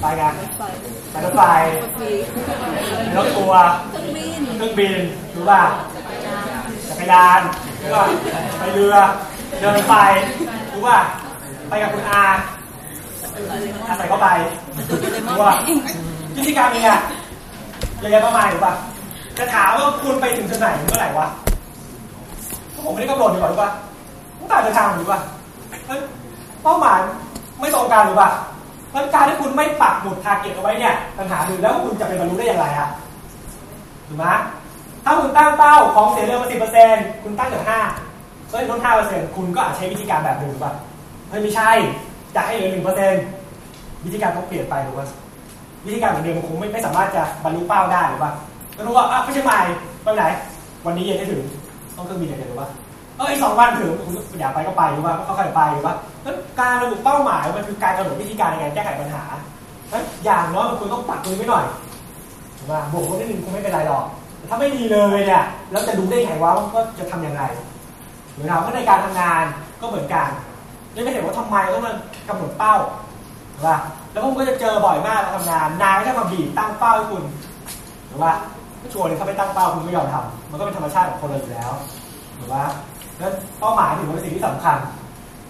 ไปกันไปรถไฟรถทัวร์เครื่องบินรู้ป่ะจักรยานรู้ป่ะไปเรือเดินไฟรู้ป่ะไปกับคุณอาอาศัยเข้าไปรู้ป่ะพิธีการเป็นไงเยอะแยะมากมายรู้ป่ะจะถามว่าคุณไปถึงจุดไหนเมื่อไหร่วะผมไม่ได้กำหนดดีกว่ารู้ป่ะต้องการเดินทางหรือป่ะเป้าหมายไม่ตรงกันหรือป่ะ เพราะการที่คุณไม่ปักหมุด target เอาไว้เนี่ยปัญหาคือแล้วคุณจะไปบรรลุได้อย่างไรอะถูกไหมถ้าคุณตั้งเป้าของเสียเร็วมาสิบเปอร์เซ็นต์คุณตั้งเหลือห้าเฮ้ยลดห้าเปอร์เซ็นต์คุณก็อาจใช้วิธีการแบบหนึ่งถูกป่ะเฮ้ยไม่ใช่อยากให้เหลือหนึ่งเปอร์เซ็นต์วิธีการต้องเปลี่ยนไปถูกป่ะวิธีการเหมือนเดิมมันคงไม่ไม่สามารถจะบรรลุเป้าได้หรือป่ะก็รู้ว่าอะไม่ใช่ใหม่ไปไหน วันนี้เย็นได้ถึงต้องเครื่องบินอย่างเดียวหรือป่ะเอออีกสองวันถึงคุณอยากไปก็ไปหรือป่ะก็ค่อยไปหรือป่ะ นั้นการระบุเป้าหมายมันคือการกำหนดวิธีการในการแก้ไขปัญหานั้นอย่างน้อยมันคุณต้องปักมือไว้หน่อยถูกป่ะบวกลบนิดนึงคงไม่เป็นไรหรอกแต่ถ้าไม่ดีเลยเนี่ยแล้วจะดูได้ไงว่าก็จะทำยังไงหรือเราก็ในการทำงานก็เหมือนกันยังไม่เห็นว่าทำไมต้องมากำหนดเป้าถูกป่ะแล้วผมก็จะเจอบ่อยมากเราทำงานนายก็จะมาบีบตั้งเป้าให้คุณถูกป่ะก็ชวนเลยถ้าไม่ตั้งเป้าคุณไม่ยอมทำมันก็เป็นธรรมชาติของคนเราอยู่แล้วถูกป่ะแล้วเป้าหมายถือว่าเป็นสิ่งที่สำคัญ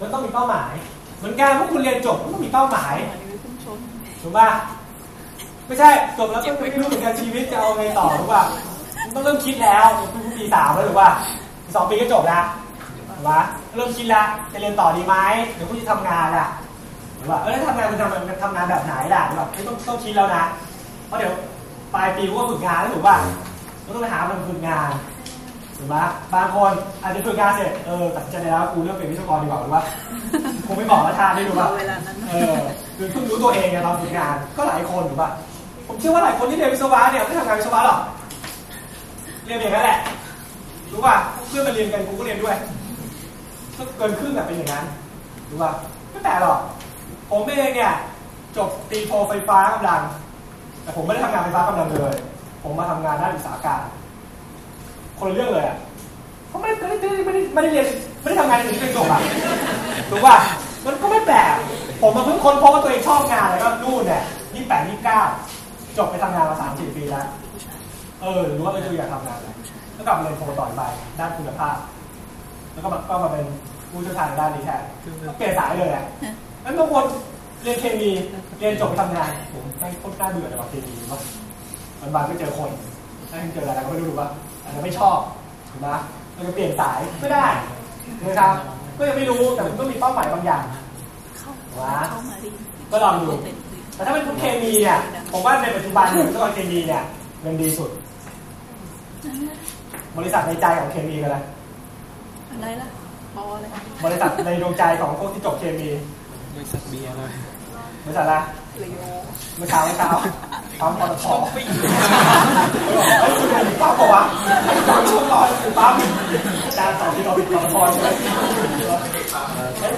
แล้วต้องมีเป้าหมายเหมือนกันพวกคุณเรียนจบก็ต้องมีเป้าหมายถูกป่ะไม่ใช่จบแล้วก็ไม่รู้เหมือนกันชีวิตจะเอาไงต่อถูกป่ะต้องเริ่มคิดแล้วคุณปีสามแล้วถูกป่ะสองปีก็จบแล้วถูกป่ะเริ่มคิดแล้วจะเรียนต่อดีไหมเดี๋ยวคุณจะทำงานอะถูกป่ะเออแล้วทำงานคุณทำมันทำงานแบบไหนล่ะแบบไม่ต้องต้องคิดแล้วนะเพราะเดี๋ยวปลายปีก็ฝึกงานแล้วถูกป่ะต้องไปหามันฝึกงาน ถูกป่ะบางคนอาจจะฝึกงานเสร็จเออตัดสินใจแล้วกูเลือกเป็นวิศวกรดีกว่าหรือว่าคงไม่บอกว่าทานได้ดูป่ะเวลานั้นเออคือเพิ่งรู้ตัวเองไงตอนฝึกงานก็หลายคนถูกป่ะผมเชื่อว่าหลายคนที่เรียนวิศวะเนี่ยไม่ทำงานวิศวะหรอกเรียนอย่างนั้นแหละรู้ป่ะเพื่อนมาเรียนกันกูก็เรียนด้วยก็เกินครึ่งแบบเป็นอย่างนั้นรู้ป่ะไม่แปลกหรอกผมเองเนี่ยจบตีโทไฟฟ้ากำลัง แต่ผมไม่ได้ทำงานไฟฟ้ากำลังเลย ผมมาทำงานด้านอุตสาหการ คนละเรื่องเลยอะเขาไม่ได้ไม่ได้ไม่ได้ไม่ได้เรียนไม่ได้ทำงานอื่นที่เป็นจบอะถูกป่ะมันก็ไม่แปลกผมมาเพิ่งค้นพบว่าตัวเองชอบงานแล้วก็นู่นเนี่ยยี่แปดยี่เก้าจบไปทำงานมาสามสี่ปีแล้ว เออรือว่าเออจะอยากทำงานอะไรแล้วกลับมาเรียนโทต่อยไปด้านคุณภาพ แล้วก็มาก็มาเป็นผู้เชี่ยวชาญด้านนี้แทนเปลี่ยนสายเลยอะแล้วบางคนเรียนเคมีเรียนจบไปทำงานผมไม่โคตรน่าเบื่อเลยว่ะเคมีว่าวันวันก็เจอคนถ้าเจออะไรก็ไม่รู้ว่า อาจจะไม่ชอบถูกไหมเราจะเปลี่ยนสายไม่ได้นะครับก็ยังไม่รู้แต่มันก็มีเป้าหมายบางอย่างเข้าว้าเข้ามาเรียนก็ลองดูเป็นแต่ถ้าเป็นคุณเคมีเนี่ยผมว่าในปัจจุบันเนี่ยวิศวกรเคมีเนี่ยเงินดีสุด บริษัทในใจของเคมีกันเลยอะไรล่ะปออะไรบริษัทในดวงใจของพวกที่จบเคมีบริษัทเบียร์เลยบริษัทอะไร เรโยเมื่อเช้าเมื่อเช้าปั๊มปตทไอ้คุณเป็นปั๊มปะวะปั๊มช่วงรอคือปั๊มอาจารย์สอนที่เราเป็นปตทใช่ไหม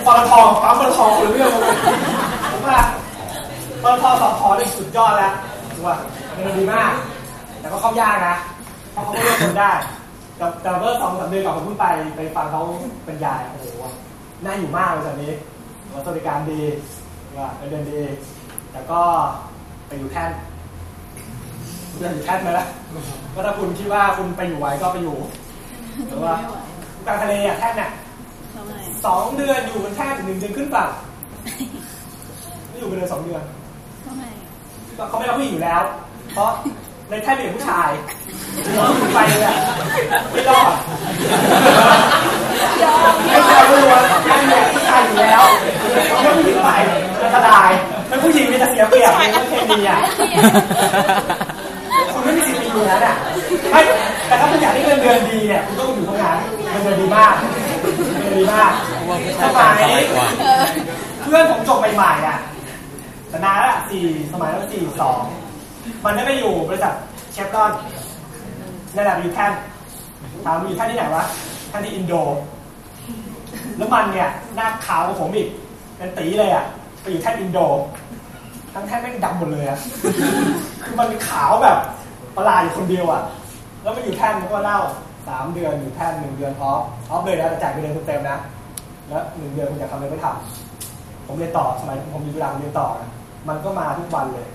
ปตทปั๊มปตทคนเรื่องเลยผมว่าปตทสอบพอนี่สุดยอดแล้วถูกป่ะมันดีมาก แต่ก็เข้ายากนะเพราะเขาก็เลือกคนได้แต่แต่เมื่อสองสามเดือนก่อนผมเพิ่งไปไปฟังเขาบรรยายโอ้โหน่าอยู่มากเลยตอนนี้สวัสดิการดีว่าเดินดี แต่ก็ไปอยู่แท่นเดินอยู่แท่นไหมล่ะก็ถ้าคุณคิดว่าคุณไปอยู่ไหวก็ไปอยู่หรือว่ากลางทะเลอะแท่นเนี่ยทำไมสองเดือนอยู่บนแท่นหนึ่งเดือนขึ้นฝั่งไม่อยู่ไปเลยสองเดือนทำไมเขาไม่รับผู้หญิงอยู่แล้ว เพราะในแท่นเป็นผู้ชายเราถึงไปเลยอะไม่รอดไม่ใช่ไม่รู้ว่าแท่นเนี่ยผู้ชายอยู่แล้วเขาไม่ผู้หญิงไปอันตราย แล้วผู้หญิงมันจะเสียเปรียบในเรื่องเคมีอะคุณไม่มีสิทธิ์ไปอยู่นั้นอะไม่แต่ถ้าคุณอยากได้เงินเดือนดีเนี่ยคุณต้องอยู่ตรงนั้นเงินเดือนดีมากเงินเดือนดีมากว่าผู้สชายมัยสบายกว่าเพื่อนผมจบใหม่ๆอะแต่นานแล้วล่ะสี่สมัยนั้นสี่สองมันได้ไปอยู่บริษัทเชฟรอนนั่นแหละไปอยู่แท่นถามอยู่แท่นที่ไหนวะแท่นที่อินโด แล้วมันเนี่ยหน้าขาวกว่าผมอีกเป็นตีเลยอะ ไปอยู่แท่นอินโด ทั้งแท่นแม่งดำหมดเลยอะคือมันขาวแบบประหลาดอยู่คนเดียวอะแล้วมันอยู่แท่นมันก็เล่าสามเดือนอยู่แท่นหนึ่งเดือนออฟออฟเลยนะแต่จ่ายไปเดือนเต็มนะแล้วหนึ่งเดือนคุณจะทำอะไรไม่ทำผมเรียนต่อสมัยผมมีเวลาเรียนต่อนะมันก็มาทุกวันเลย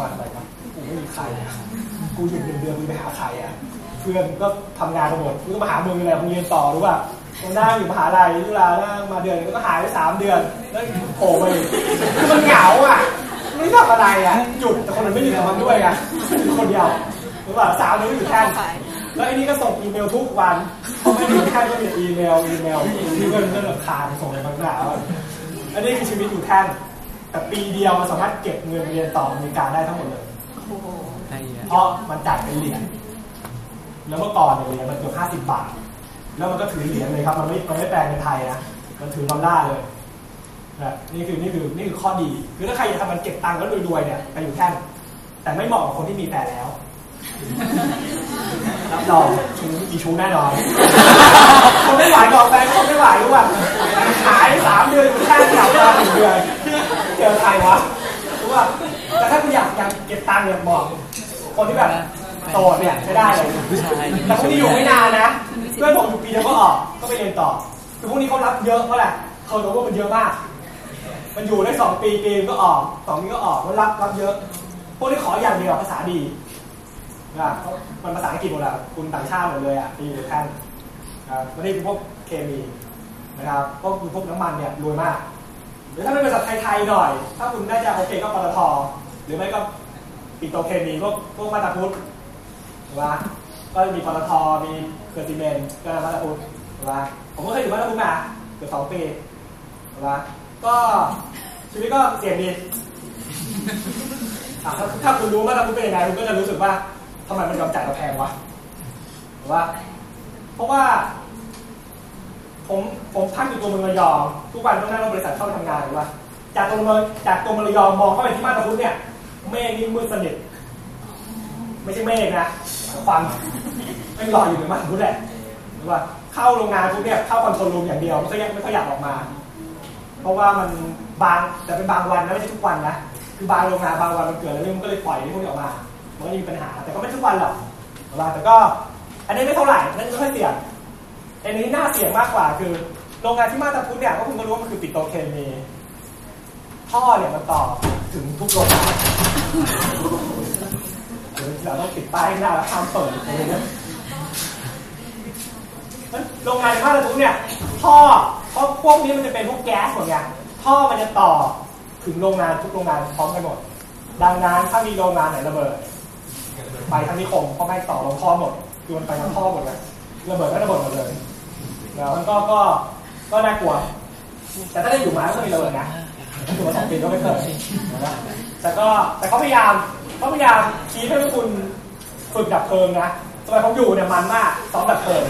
มันอะไรครับกูไม่มีใครอะกูหยุดหนึ่งเดือนกูไปหาใครอะเพื่อนก็ทำงานกันหมดกูก็มาหามึงเลยมึงเรียนต่อรู้ป่ะ ผมนั่งอยู่มหาลัยเวลานั่งมาเดือนแล้วก็หายไปสามเดือนแล้วโผล่ไปอีกคือมันเหงาอะไม่ทำอะไรอะหยุดแต่คนอื่นไม่อยู่กับมันด้วยอะอยู่คนเดียวรู้ป่ะสามเดือนก็อยู่แค่แล้วไอ้นี่ก็ส่งอีเมลทุกวันพอไม่ได้อยู่แค่ก็มีอีเมลอีเมลมีเงินเงินราคาญส่งอะไรบางอย่างอันนี้คือชีวิตอยู่แท่นแต่ปีเดียวมันสามารถเก็บเงินเรียนต่ออเมริกาได้ทั้งหมดเลยโอ้โหได้เยอะเพราะมันจ่ายเป็นเหรียญแล้วเมื่อก่อนเนี่ยเหรียญมันเกือบห้าสิบบาท แล้วมันก็ถือเหรียญเลยครับ มันไม่มันไม่แปลงเป็นไทยนะ มันถือดอลลาร์เลยนะนี่คือนี่คือนี่คือข้อดี คือถ้าใครอยากทำมันเก็บตังค์แล้วรวยๆเนี่ยไปอยู่แท่น แต่ไม่เหมาะกับคนที่มีแฟนแล้ว รับรองชูมีชูแน่นอนคนไม่ไหวบอกแฟนคนไม่ไหวรู้ป่ะขายสามเดือนอยู่แท่นกลับมาหนึ่งเดือนเจอใครวะรู้ป่ะแต่ถ้าคุณอยากอยากเก็บตังค์เนี่ยบอกคนที่แบบ โสดเนี่ยใช้ได้เลยผู้ชายแต่พวกนี้อยู่ไม่นานนะเพื่อนผมอยู่ปีเดียวก็ออกก็ไปเรียนต่อคือพวกนี้เขารับเยอะเพราะอะไรเขารู้ว่ามันเยอะมาก มันอยู่ได้สองปีปีก็ออกสองปีก็ออกมันรับรับเยอะ พวกนี้ขออย่างเดียวภาษาดีนะเพราะมันภาษาอังกฤษหมดแหละคุณต่างชาติหมดเลยอะไปอยู่แท่นนะครับวันนี้คือพวกเคมีนะครับพวกพวกน้ำมันเนี่ยรวยมากหรือถ้าเป็นบริษัทไทยๆหน่อย ถ้าคุณน่าจะโอเคก็ปตทหรือไม่ก็ปิโตรเคมีพวกพวกมาตาพุทธ ถูกปะก็จะมีปตทมีเกิร์ติเมนก็มาตาพุทธถูกปะผมก็เคยอยู่มาตาพุทธมาเกือบสองปีถูกปะก็ชีวิตก็เสี่ยงดีอะถ้าถ้าคุณรู้มาตาพุทธเป็นยังไงคุณก็จะรู้สึกว่าทำไมมันยอมจ่ายเราแพงวะถูกปะเพราะว่าผมผมพักอยู่ตัวเมืองระยอง ทุกวันต้องนั่งรถบริษัทเข้าไปทำงานถูกปะจากตัวเมืองจากตัวเมืองระยองมองเข้าไปที่มาตาพุทธเนี่ยเมฆนี่มืดสนิทไม่ใช่เมฆนะ ควันไม่ลอยอยู่ในมาตาพุทธแหละหรือว่าเข้าโรงงานทุกเนี่ยเข้าคอนโทรลรูมอย่างเดียวไม่ค่อยไม่ค่อยอยากออกมา เพราะว่ามันบางแต่เป็นบางวันนะไม่ใช่ทุกวันนะคือบางโรงงานบางวันมันเกิดอะไรมันก็เลยปล่อยให้พวกนี้ออกมามันก็จะมีปัญหา แต่ก็ไม่ทุกวันหรอกถูกปะแต่ก็ อันนี้ไม่เท่าไหร่นนั้นไม่ค่อยเสี่ยงอันนี้น่าเสี่ยงมากกว่าคือโรงงานที่มาตาพุทธเนี่ยก็คุณก็รู้ว่ามันคือปิโตเคมีท่อเนี่ยมันต่อถึงทุกโรงงาน เราต้องติดป้ายหน้าแล้วห้ามเปิดอะไรเงี้ยโรงงานในมาตาพุทธเนี่ยท่อเพราะพวกนี้มันจะเป็นพวกแก๊สหมดไงท่อมันจะต่อถึงโรงงานทุกโรงงานพร้อมกันหมด ดังนั้นถ้ามีโรงงานไหนระเบิด ไปทั้งนิคมเพราะไม่ต่อลงท่อหมดคือมันไปทั้งท่อหมดเลยระเบิดก็ระเบิดหมดเลยแล้วมันก็ก็ก็น่ากลัว แต่ถ้าได้อยู่มาก็มีระเบิดนะอยู่มาสองปีก็ไม่เคยแต่ก็แต่เขาพยายาม เขาพยายามชี้ให้พวกคุณฝึกดับเพลิงนะสมัยผมอยู่เนี่ยมันมากซ้อมดับเพลิง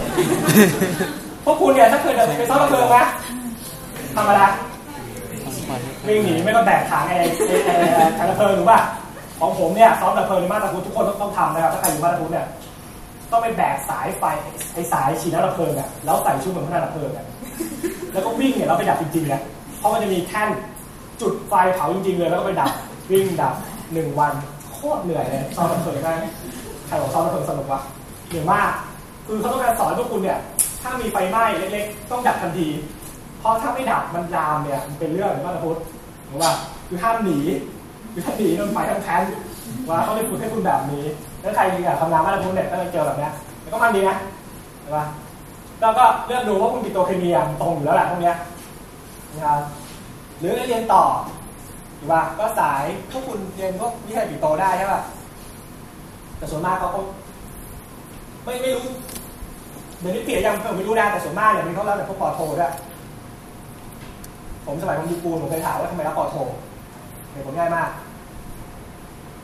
พวกคุณเนี่ยถ้าเคยไปซ้อมดับเพลิงไหมทำอะไรวิ่งหนีไม่ก็แบกถังไอ้ไอ้ไอ้ไอ้ถังดับเพลิงหรือว่าของผมเนี่ยซ้อมดับเพลิงในมาตราพุทธทุกคนต้องต้องทำนะครับถ้าใครอยู่มาตราพุทธเนี่ยต้องไปแบกสายไฟไอ้สายฉีดน้ำดับเพลิงอะแล้วใส่ชุดเหมือนพนักดับเพลิงอะแล้วก็วิ่งเนี่ยเราไปดับจริงๆเนี่ยเพราะมันจะมีแท่นจุดไฟเผาจริงๆเลยแล้วก็ไปดับวิ่งดับหนึ่งวัน โคตรเหนื่อยเลยซ้อมระเบิดได้ใครบอกซ้อมระเบิดสนุกวะเหนื่อยมาก คือเขาต้องการสอนพวกคุณเนี่ย ถ้ามีไฟไหม้เล็กๆ ต้องดับทันที เพราะถ้าไม่ดับมันลามเนี่ยมันเป็นเรื่องว่าพุทธหรือว่าคือห้ามหนีคือถ้าหนีโดนไฟทั้งแทนว่าเขาเลยฝึกให้คุณแบบนี้ แล้วใครอยากทำงานมาตรพุทธเนี่ยก็จะเจอแบบนี้แล้วก็มันดีนะใช่ปะแล้วก็เลือกดูว่าคุณปิโตรเคมีอะตรงอยู่แล้วแหละพวกเนี้ยนะครับหรือเรียนต่อ หรือว่าก็สายพวกคุณเรียนพวกวิทยาปิโตได้ใช่ป่ะแต่ส่วนมากเขาไม่ไม่รู้เดี๋ยวนี้เปลี่ยนยังผมไม่รู้นะแต่ส่วนมากเนี่ยมีเขารับแต่พวกป.โทด้วยผมสมัยผมอยู่ปูนผมเคยถามว่าทำไมรับป.โทเหตุผลง่ายมาก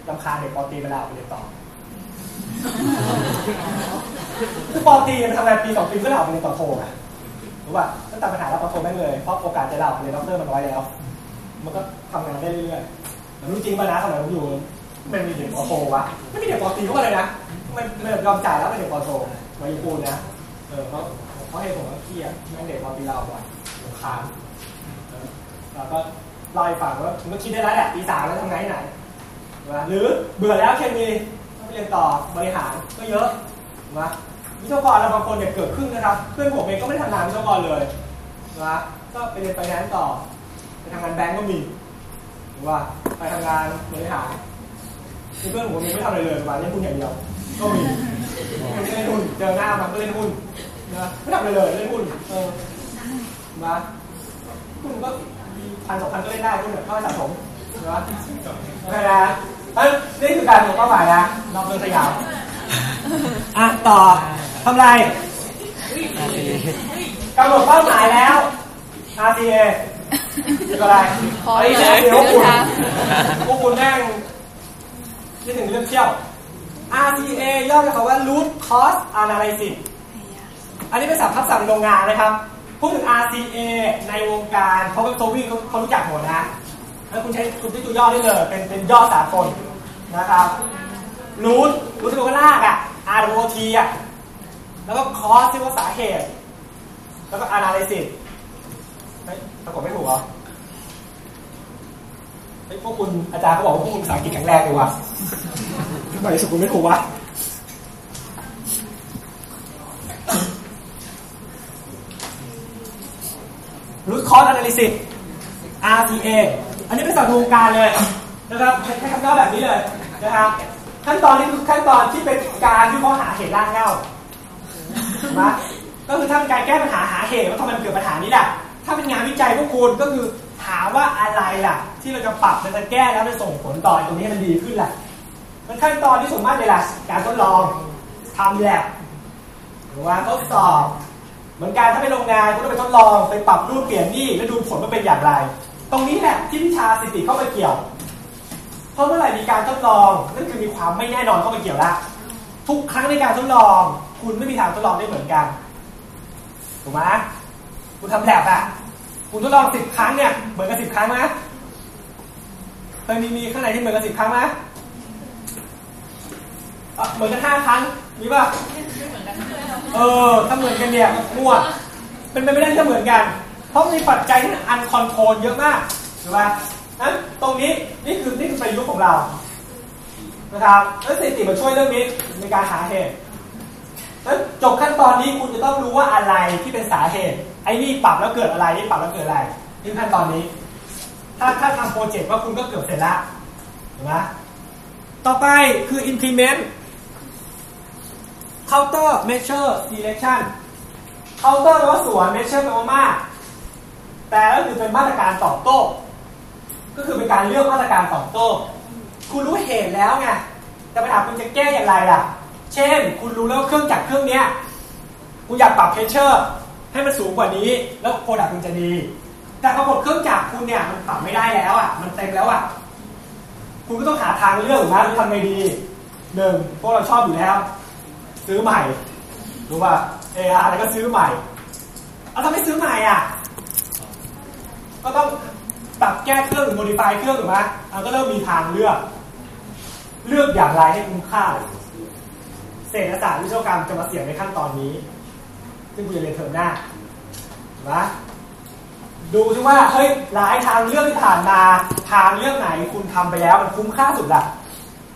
รำคาญเด็กป.ตรีเวลาเอาไปเรียนต่อคือป.ตรีมันทำอะไรปีสองปีก็ลาออกไปเรียนต่อโทไงรู้ป่ะก็ตัดปัญหารับป.โทแม่งเลยเพราะโอกาสจะลาไปเรียนด็อกเตอร์มันน้อยแล้ว มันก็ทำงานได้เรื่อยๆแต่รู้จริงป่ะนะสมัยผมอยู่มันมีเด็กปอโทวะไม่มีเด็กปอตีเข้ามาเลยนะมันมันยอมจ่ายแล้วเป็นเด็กปอโทมาญี่ปุ่นนะเออเพราะเพราะเหตุผมว่าเครียดแม่เด็กปอตีเราบ่อยรำคาญเออแล้วก็ล่าให้ฟังว่าคุณก็คิดได้แล้วแหละปีสามแล้วทำไงไหนหรือเบื่อแล้วเคมีต้องไปเรียนต่อบริหารก็เยอะนะวิศวกรเราบางคนเนี่ยเกิดขึ้นนะครับ เพื่อนผมเองก็ไม่ได้ทำงานวิศวกรเลยนะก็ไปเรียนไฟแนนซ์ต่อ ไปทำงานแบงก์ก็มีหรือว่าไปทำงานบริหารมีเพื่อนผมเองไม่ทำอะไรเลยมาเล่นหุ้นอย่างเดียวก็มีไม่เล่นหุ้นเจอหน้ามันก็เล่นหุ้นนะไม่ทำอะไรเลยเล่นหุ้นเออมาหุ้นก็พันสองพันก็เล่นได้หุ้นแบบเข้าไปสะสมนะโอเคนะเอ้ยนี่คือการของเป้าหมายนะนอกเรื่องสยามอะต่อทำไรกำหนดเป้าหมายแล้ว RCA คื ออะไรพอเลยเดี๋ยวกคุณพวกคุณแม่งนี่ถึงเรื่องเที่ยว RCA ย่อมาจากคำว่า root cause analysis อันนี้เป็นศัพท์ทับศัพท์โรงงานนะครับ พูดถึง RCA ในวงการเขาเป็นโซวี่เขาเขารู้จักหมดนะ แล้วคุณใช้คุณใช้ตัวย่อได้เลย เป็นเป็นย่อสากลนะครับรูทรูทที่แปลว่าลากอะ R O T อะ แล้วก็ cause ที่ว่าสาเหตุ แล้วก็ analysis เฮ้ยปรากฏไม่ถูกเหรอเฮ้พวกคุณอาจารย์เขาบอกว่าพวกคุณภาษาอังกฤษแข็งแรงเลยวะทำไมสุกุลไม่ถูกวะ root cause analysis RCA อันนี้เป็นสัตว์วงการเลยนะครับใช้คำย่อแบบนี้เลยนะครับขั้นตอนนี้คือขั้นตอนที่เป็นการวิเคราหาเหตุรากเหง้านะก็คือถ้าเป็นการแก้ปัญหาหาเหตุว่าทำไมมันเกิดปัญหานี้แหละ ถ้าเป็นงานวิจัยพวกคุณก็คือหาว่าอะไรล่ะ ที่เราจะปรับเราจะแก้แล้วมันส่งผลต่อตรงนี้มันดีขึ้นล่ะมันขั้นตอนที่สมมากเลยล่ะการทดลองทำแลบหรือว่าทดสอบเหมือนกันถ้าไปโรงงานคุณต้องไปทดลองไปปรับรูปเปลี่ยนนี่แล้วดูผลว่าเป็นอย่างไร ตรงนี้แหละที่วิชาสถิติเข้ามาเกี่ยว เพราะเมื่อไหร่มีการทดลองนั่นคือมีความไม่แน่นอนเข้ามาเกี่ยวละทุกครั้งในการทดลอง คุณไม่มีทางทดลองได้เหมือนกันถูกไหม คุณทำแลบอะคุณทดลองสิบครั้งเนี่ยเหมือนกันสิบครั้งไหมเคยมีมีข้างในที่เหมือนกันสิบครั้งไหมเหมือนกันห้าครั้งมีป่ะเออถ้าเหมือนกันเนี่ยมั่วเป็นไปไม่ได้ที่จะเหมือนกัน เพราะมีปัจจัยที่ uncontrol เยอะมากถูกไหมนั้นตรงนี้นี่คือนี่คือประยุกต์ของเรานะครับแล้วสถิติมาช่วยเรื่องนี้ในการหาเหตุแล้วจบขั้นตอนนี้คุณจะต้องรู้ว่าอะไรที่เป็นสาเหตุ ไอ้นี่ปรับแล้วเกิดอะไรนี่ปรับแล้วเกิดอะไรนี่ขั้นตอนนี้ ถ้าถ้าทำ project ว่าคุณก็เกือบเสร็จแล้วถูกไหมต่อไปคือ implement counter measure selection counter แปลว่าสวน measure แปลว่ามาตร แต่ก็คือเป็นมาตรการตอบโต้ ก็คือเป็นการเลือกมาตรการตอบโต้ คุณรู้เหตุแล้วไงแต่ปัญหาคุณจะแก้อย่างไรล่ะ เช่น คุณรู้แล้วเครื่องจักรเครื่องเนี้ย คุณอยากปรับ pressure ให้มันสูงกว่านี้ แล้ว product คุณจะดี แต่ปรากฏเครื่องจักรคุณเนี่ยมันปรับไม่ได้แล้วอะ มันเต็มแล้วอะ คุณก็ต้องหาทางเลือกถูกไหมหรือทำไงดีหนึ่งพวกเราชอบอยู่แล้ว ซื้อใหม่รู้ป่ะเอออะไรก็ซื้อใหม่เอาทำไมซื้อใหม่อะ ก็ต้องปรับแก้เครื่องหรือ modify เครื่องถูกไหมเราก็เริ่มมีทางเลือก เลือกอย่างไรให้คุ้มค่าเศรษฐศาสตร์วิศวกรรมจะมาเสียในขั้นตอนนี้ ซึ่งคุณจะเรียนเทอมหน้าถูกไหมดูซิว่าเฮ้ยหลายทางเลือกที่ผ่านมาทางเลือกไหนคุณทำไปแล้วมันคุ้มค่าสุดละ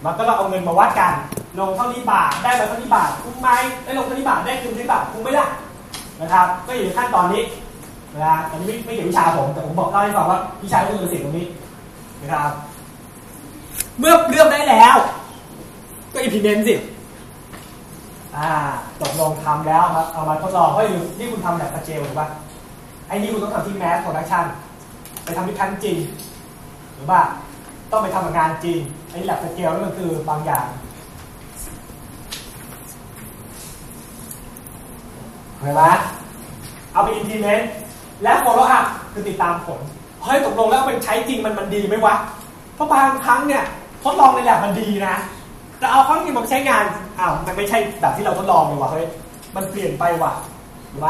มันก็เราเอาเงินมาวัดกัน ลงเท่านี้บาทได้มาเท่านี้บาทคุ้มไหมได้ลงเท่านี้บาทได้คืนเท่านี้บาทคุ้มไหมล่ะนะครับ ก็อยู่ในขั้นตอนนี้นะอันนี้ไม่ไม่เกี่ยวกับวิชาผมแต่ผมบอกเล่าให้ฟังว่าวิชาก็คือสิ่งตรงนี้นะครับ เมื่อเลือกได้แล้ว ก็ implement สิ อ่าตกลงทำแล้วครับเอามาทดลองว่าอยู่นี่คุณทำ lab scale ถูกป่ะไอ้นี่คุณต้องทำที่ mass production ไปทำที่คันจริงหรือว่าต้องไปทำกับงานจริงไอ้ lab scale นี่มันคือบางอย่างเห็นไหมเอาไป implement และ follow up คือติดตามผลเฮ้ยตกลงแล้วมันใช้จริงมันมันดีไหมวะเพราะบางครั้งเนี่ยทดลองในแลบมันดีนะ แต่เอาข้าจริงมาใช้งานอ้าวมันไม่ใช่แบบที่เราทดลองเลยว่ะเฮ้ยมันเปลี่ยนไปว่ะถูกไหม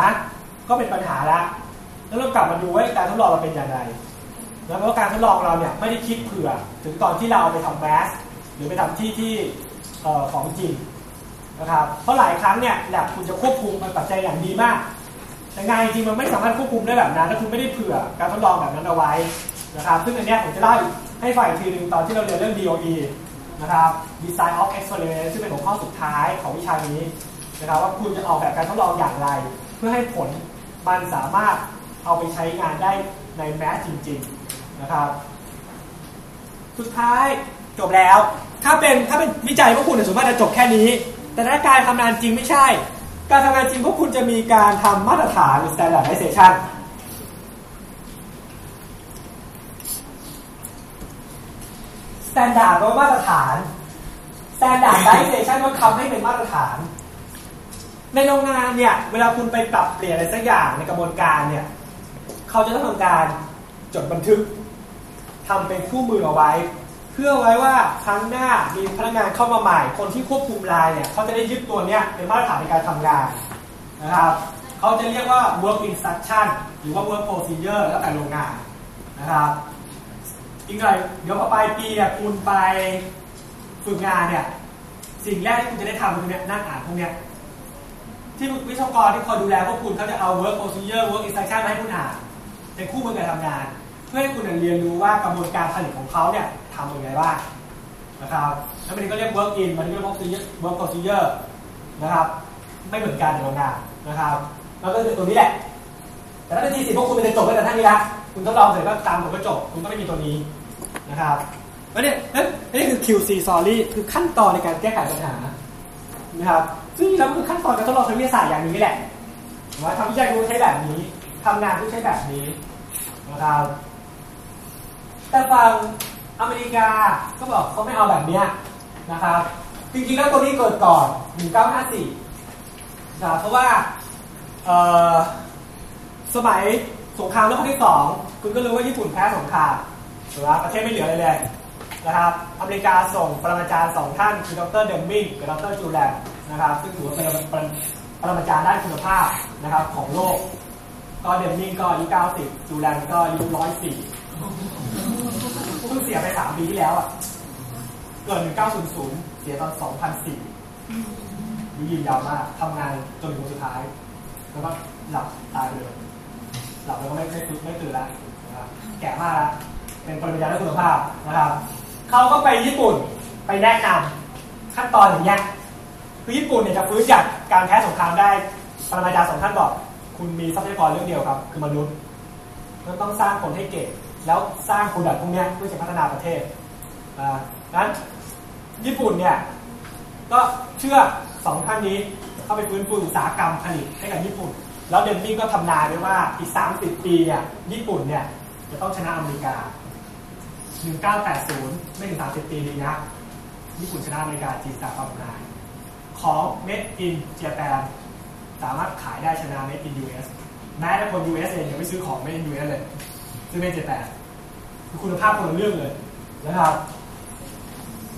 ก็เป็นปัญหาละแล้วเรากลับมาดูว่าการทดลองเราเป็นอย่างไร แล้วก็การทดลองเราเนี่ยไม่ได้คิดเผื่อ ถึงตอนที่เราเอาไปทำแมสหรือไปทำที่ที่เอ่อของจริงนะครับเพราะหลายครั้งเนี่ยแลบคุณจะควบคุมมันปัจจัยอย่างดีมาก แต่งานจริงมันไม่สามารถควบคุมได้แบบนั้นถ้าคุณไม่ได้เผื่อการทดลองแบบนั้นเอาไว้นะครับซึ่งอันนี้ผมจะเล่าให้ฟังอีกทีหนึ่งตอนที่เราเรียนเรื่อง DOE นะครับ Design of Experiment ซึ่งเป็นหัวข้อสุดท้ายของวิชานี้นะครับว่าคุณจะออกแบบการทดลองอย่างไร เพื่อให้ผลมันสามารถเอาไปใช้งานได้ในแมสจริง ๆนะครับ สุดท้ายจบแล้ว ถ้าเป็นถ้าเป็นวิจัยพวกคุณเนี่ยสมมติจะจบแค่นี้ แต่ถ้าการทำงานจริงไม่ใช่ การทำงานจริงพวกคุณจะมีการทำมาตรฐานหรือ standardization standard แปลว่ามาตรฐาน standardization ก็ทำให้เป็นมาตรฐาน ในโรงงานเนี่ย เวลาคุณไปปรับเปลี่ยนอะไรสักอย่างในกระบวนการเนี่ย เขาจะต้องทำการจดบันทึกทำเป็นคู่มือเอาไว้ เพื่อไว้ว่าครั้งหน้ามีพนักงานเข้ามาใหม่ คนที่ควบคุมลายเนี่ย เขาจะได้ยึดตัวเนี้ยเป็นมาตรฐานในการทำงานนะครับเขาจะเรียกว่า work instruction หรือว่า work procedure แล้วแต่โรงงานนะครับ อีกหน่อยเดี๋ยวพอปลายปีเนี่ยคุณไปฝึกงานเนี่ย สิ่งแรกที่คุณจะได้ทำคือเนี่ยนั่งอ่านพวกเนี้ยที่วิศวกรที่คอยดูแลพวกคุณเขาจะเอา work procedure work instruction มาให้คุณอ่านเป็นคู่มือการทำงาน เพื่อให้คุณเรียนรู้ว่ากระบวนการผลิตของเขาเนี่ยทำยังไงบ้างนะครับแล้วมันก็เรียก work in มันก็เรียก work procedure work procedure นะครับ ไม่เหมือนกันในโรงงานนะครับแล้วก็คือตัวนี้แหละแต่ถ้าเป็นทีสิพวกคุณมันจะจบไปแต่ท่านนี้ละคุณทดลองเสร็จก็ตามผมก็จบ คุณก็ไม่มีตัวนี้ นะครับแล้เนี่ยนี่คือ QC sorry คือขั้นตอนในการแก้ไขปัญหานะครับ ซึ่งแล้วคือขั้นตอนการทดลองทางวิทยาศาสตร์อย่างหนึงนี่แหละว่าทำวิจัยคุณใช้แบบนี้ทำงานคุณใช้แบบนี้นะครับแต่ฝั่งอเมริกาก็บอกเขาไม่เอาแบบเนี้ยนะครับจริงๆแล้วตัวนี้เกิดก่อน 1954นะเพราะว่าเอ่อสมัยสงครามโลกครั้งที่สองคุณก็รู้ว่าญี่ปุ่นแพ้สงคราม ถูกไหมประเทศไม่เหลืออะไรเลยนะครับอเมริกาส่งปรมาจารย์สองท่านคือดรเดมมิงกับดรจูแลนนะครับซึ่งถือว่าเป็นปรปรมาจารย์ด้านคุณภาพนะครับของโลก ก็เดมมิงก็อายุ90จูแลนก็อายุ104เพิ่งเสียไป3ปีที่แล้วอะเกิด1900 เสียตอน 2004ยืนยาวมากทำงานจนถึงสุดท้าย แล้วก็หลับตายไปเลยหลับแล้วก็ไม่ไม่ตื่นไม่ตื่นแล้วนะแก่มากแล้ว เป็นปริญญาด้านคุณภาพนะครับเขาก็ไปญี่ปุ่นไปแนะนำขั้นตอนอย่างเงี้ยคือญี่ปุ่นเนี่ยจะฟื้นจากการแพ้สงครามได้ปรมาจารย์สองท่านบอกคุณมีทรัพยากรเรื่องเดียวครับ คือมนุษย์ก็ต้องสร้างคนให้เก่งแล้วสร้างคนแบบพวกเนี้ยเพื่อจะพัฒนาประเทศอ่านั้นญี่ปุ่นเนี่ยก็เชื่อสองท่านนี้เข้าไปฟื้นฟูอุตสาหกรรมผลิตให้กับญี่ปุ่น แล้วเดมมิงก็ทำนายไว้ว่าอีก 30 ปีเนี่ยญี่ปุ่นเนี่ยจะต้องชนะอเมริกา 1980 ไม่ถึง 30 ปีดีนะญี่ปุ่นชนะอเมริกาจีนสามความนายของเม็ดอินเจแปนสามารถขายได้ชนะ made in US แม้แต่คน US เองยังไม่ซื้อของ made in US เลยซื้อ made Japan คือคุณภาพคนละเรื่องเลยนะครับ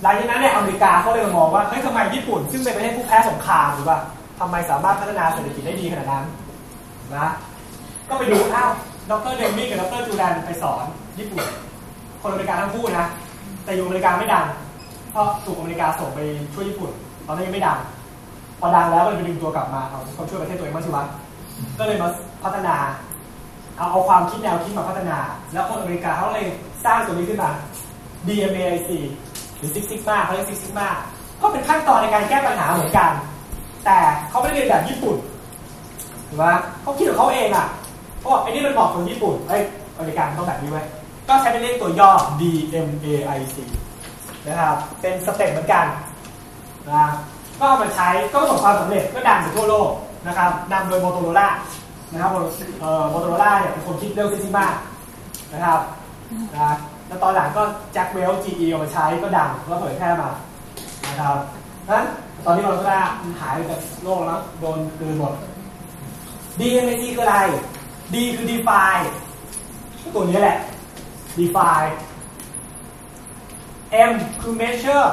หลังจากนั้นเนี่ยอเมริกาเขาเลยมามองว่าเฮ้ยทำไมญี่ปุ่น ซึ่งเป็นประเทศผู้แพ้สงครามหรือว่าทำไมสามารถพัฒนาเศรษฐกิจได้ดีขนาดนั้นนะก็ไปดูอ้าวดร. Deming กับดร. Juran ไปสอนญี่ปุ่น คนอเมริกาทั้งคู่นะ แต่อยู่อเมริกาไม่ดัง เพราะถูกอเมริกาส่งไปช่วยญี่ปุ่น ตอนนั้นยังไม่ดัง พอดังแล้วก็เลยไปดึงตัวกลับมาเอาคนช่วยประเทศตัวเองมางสิวะก็เลยมาพัฒนาเอาเอาความคิดแนวคิดมาพัฒนา แล้วคนอเมริกาเขาเลยสร้างตัวนี้ขึ้นมา DMAIC หรือ Six Sigma เขาเรียก Six Sigma ก็เป็นขั้นตอนในการแก้ปัญหาเหมือนกัน แต่เขาไม่ได้เรียนแบบญี่ปุ่นถูกไหมเขาคิดของเขาเองอะเขาบอกไอ้นี่มันเหมาะคนญี่ปุ่นเอ้ยอเมริกันต้องแบบนี้ไว้ ก็ใช้เป็นเลขตัวย่อ DMAIC นะครับ เป็น step เหมือนกันนะก็เอามาใช้ก็ประสบความสำเร็จก็ดังไปทั่วโลกนะครับนำโดย Motorola นะครับ Motorola เนี่ยเป็นคนคิดเรื่อง Six Sigma นะครับนะแล้วตอนหลังก็ Jack Welch GE เอามาใช้ก็ดังก็เผยแพร่มานะครับนั้นตอนนี้ Motorola หายไปจากโลกแล้วโดนกลืนหมด D M A I C คืออะไร D คือ define ตัวนี้แหละ define M คือ measure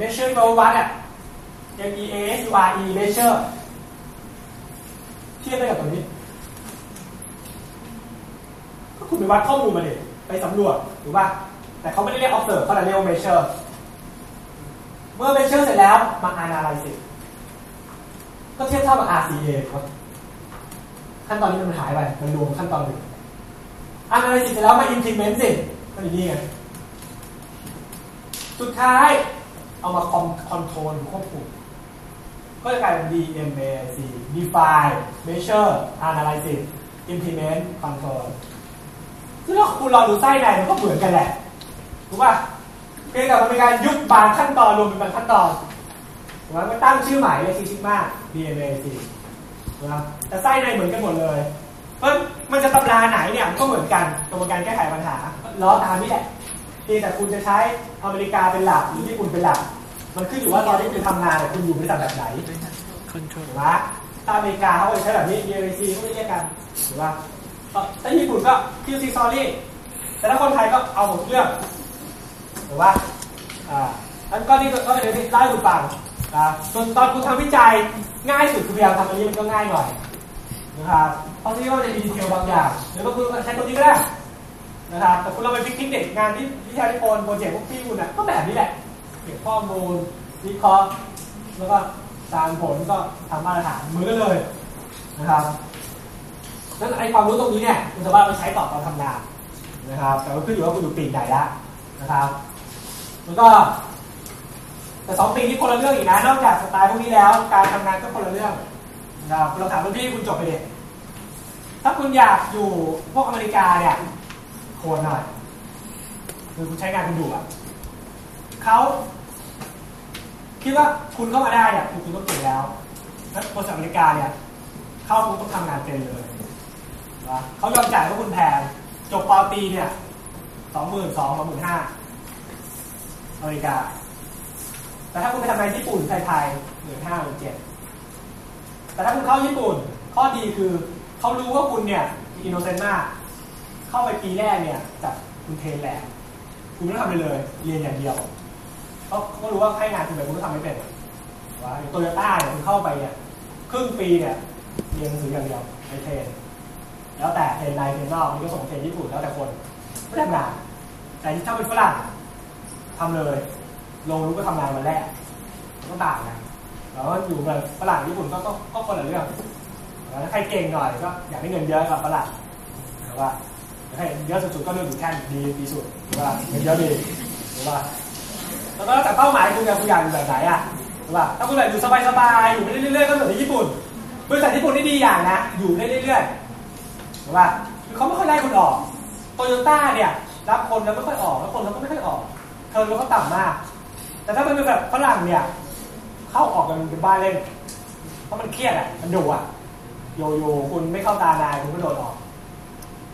measure แปลว่าวัดอะ M E A S U R E measure เทียบได้กับตัวนี้ ก็คุณไปวัดข้อมูลมาเดิไปสำรวจถูกป่ะแต่เขาไม่ได้เรียก observe เขาเรียก measure เมื่อ measure เสร็จแล้วมา analysis ก็เทียบเท่ากับ RCA ครับ ขั้นตอนนี้มันหายไป มันรวมขั้นตอนหนึ่ง analysis เสร็จแล้วมา implement สิก็อย่างนี้ไงสุดท้ายเอามาคอนโทรลควบคุมก็จะกลายเป็น DMAIC define measure analysis implement control ซึ่งถ้าคุณลองดูไส้ในมันก็เหมือนกันแหละถูกป่ะเพียงแต่มันเป็นการยุบบางขั้นตอนรวมเป็นบางขั้นตอนถูกไหมมันตั้งชื่อใหม่เลยซิซิมา DMAIC ถูกไหมแต่ไส้ในเหมือนกันหมดเลย เพราะมันจะตำราไหนเนี่ยมันก็เหมือนกันกระบวนการแก้ไขปัญหาล้อตามนี่แหละเพียงแต่คุณจะใช้อเมริกาเป็นหลักหรือญี่ปุ่นเป็นหลัก มันขึ้นอยู่ว่าตอนที่คุณทำงานเนี่ยคุณอยู่บริษัทแบบไหนคอนโทรลถูกไหมถ้าอเมริกาเขาจะใช้แบบนี้ DRC เขาไม่เรียกกันถูกป่ะถ้าญี่ปุ่นก็ QC Sorry แต่ถ้าคนไทยก็เอาหมดทุกเรื่องถูกป่ะอ่าอันก็นี่ก็เป็นที่เล่าให้คุณฟังนะส่วนตอนคุณทำวิจัยง่ายสุดคือพยายามทำอันนี้มันก็ง่ายหน่อย นะครับเพราะที่ว่าจะมีดีเทลบางอย่างหรือก็คือใช้ตัวนี้ก็ได้นะครับแต่คุณเราไปพิกนิกเด็กงานที่วิทยานิพนธ์โปรเจกต์พวกพี่คุณน่ะก็แบบนี้แหละเก็บข้อมูลวิเคราะห์แล้วก็ตามผลก็ทำมาตรฐานเหมือนกันเลยนะครับนั้นไอความรู้ตรงนี้เนี่ยคุณสามารถไปใช้ต่อตอนทำงานนะครับ แต่ว่าขึ้นอยู่ว่าคุณอยู่ปีไหนละนะครับ แล้วก็ แต่สองปีนี้คนละเรื่องอีกนะนอกจากสไตล์พวกนี้แล้ว การทำงานก็คนละเรื่อง นะครับเราถามรุ่นพี่คุณจบไปเด็กถ้าคุณอยากอยู่พวกอเมริกาเนี่ยโคนหน่อยคือคุณใช้งานคุณดูอะเขาคิดว่าคุณเข้ามาได้เนี่ยคุณคุณต้องเก่งแล้วแล้วบริษัทอเมริกาเนี่ย เข้าคุณต้องทำงานเป็นเลยนะเขายอมจ่ายว่าคุณแพงจบปอตีเนี่ยสองหมื่นสองสองหมื่นห้าอเมริกา แต่ถ้าคุณไปทำงานญี่ปุ่นไทยๆหมื่นห้าหมื่นเจ็ด แต่ถ้าคุณเข้าญี่ปุ่น ข้อดีคือเขารู้ว่าคุณเนี่ยอินโนเซนต์มาก เข้าไปปีแรกเนี่ยจากคุณเทนแหลกคุณไม่ต้องทำอะไรเลย เรียนอย่างเดียวเพราะเขารู้ว่าให้งานคุณแบบคุณก็ทำไม่เป็นว่าโตโยต้าเนี่ยคุณเข้าไปเนี่ยครึ่งปีเนี่ยเรียนหนังสืออย่างเดียวไปเทนแล้วแต่เทนในเทนนอกนี่ก็ส่งเทนญี่ปุ่นแล้วแต่คนไม่ทำงานแต่ถ้าเป็นฝรั่งทำเลยลงรู้ก็ทำงานวันแรกก็ต่างกัน แล้วอยู่แบบฝรั่งญี่ปุ่นก็ก็ก็คนละเรื่องแล้วใครเก่งหน่อยก็อยากได้เงินเยอะกับฝรั่งแต่ว่าให้เยอะสุดๆก็เรื่องอยู่แค่ดีดีสุดหรือว่าเงินเยอะดีหรือว่าแล้วก็แต่เป้าหมายคุณอยากคุณอยากอยู่แบบไหนอะหรือว่าถ้าคุณอยากอยู่สบายๆอยู่ไปเรื่อยๆก็เหมือนที่ญี่ปุ่นบริษัทญี่ปุ่นนี่ดีอย่างนะ อยู่ได้เรื่อยๆหรือว่าคือเขาไม่ค่อยไล่คุณออกโตโยต้าเนี่ยรับคนแล้วไม่ค่อยออกแล้วคนแล้วก็ไม่ค่อยออกเทอมก็ต่ำมาก แต่ถ้ามันเป็นแบบฝรั่งเนี่ย เข้าออกกันเป็นบ้านเล่น เพราะมันเครียดอะ มันดุอะ โยโย่คุณไม่เข้าตานายคุณก็โดนออก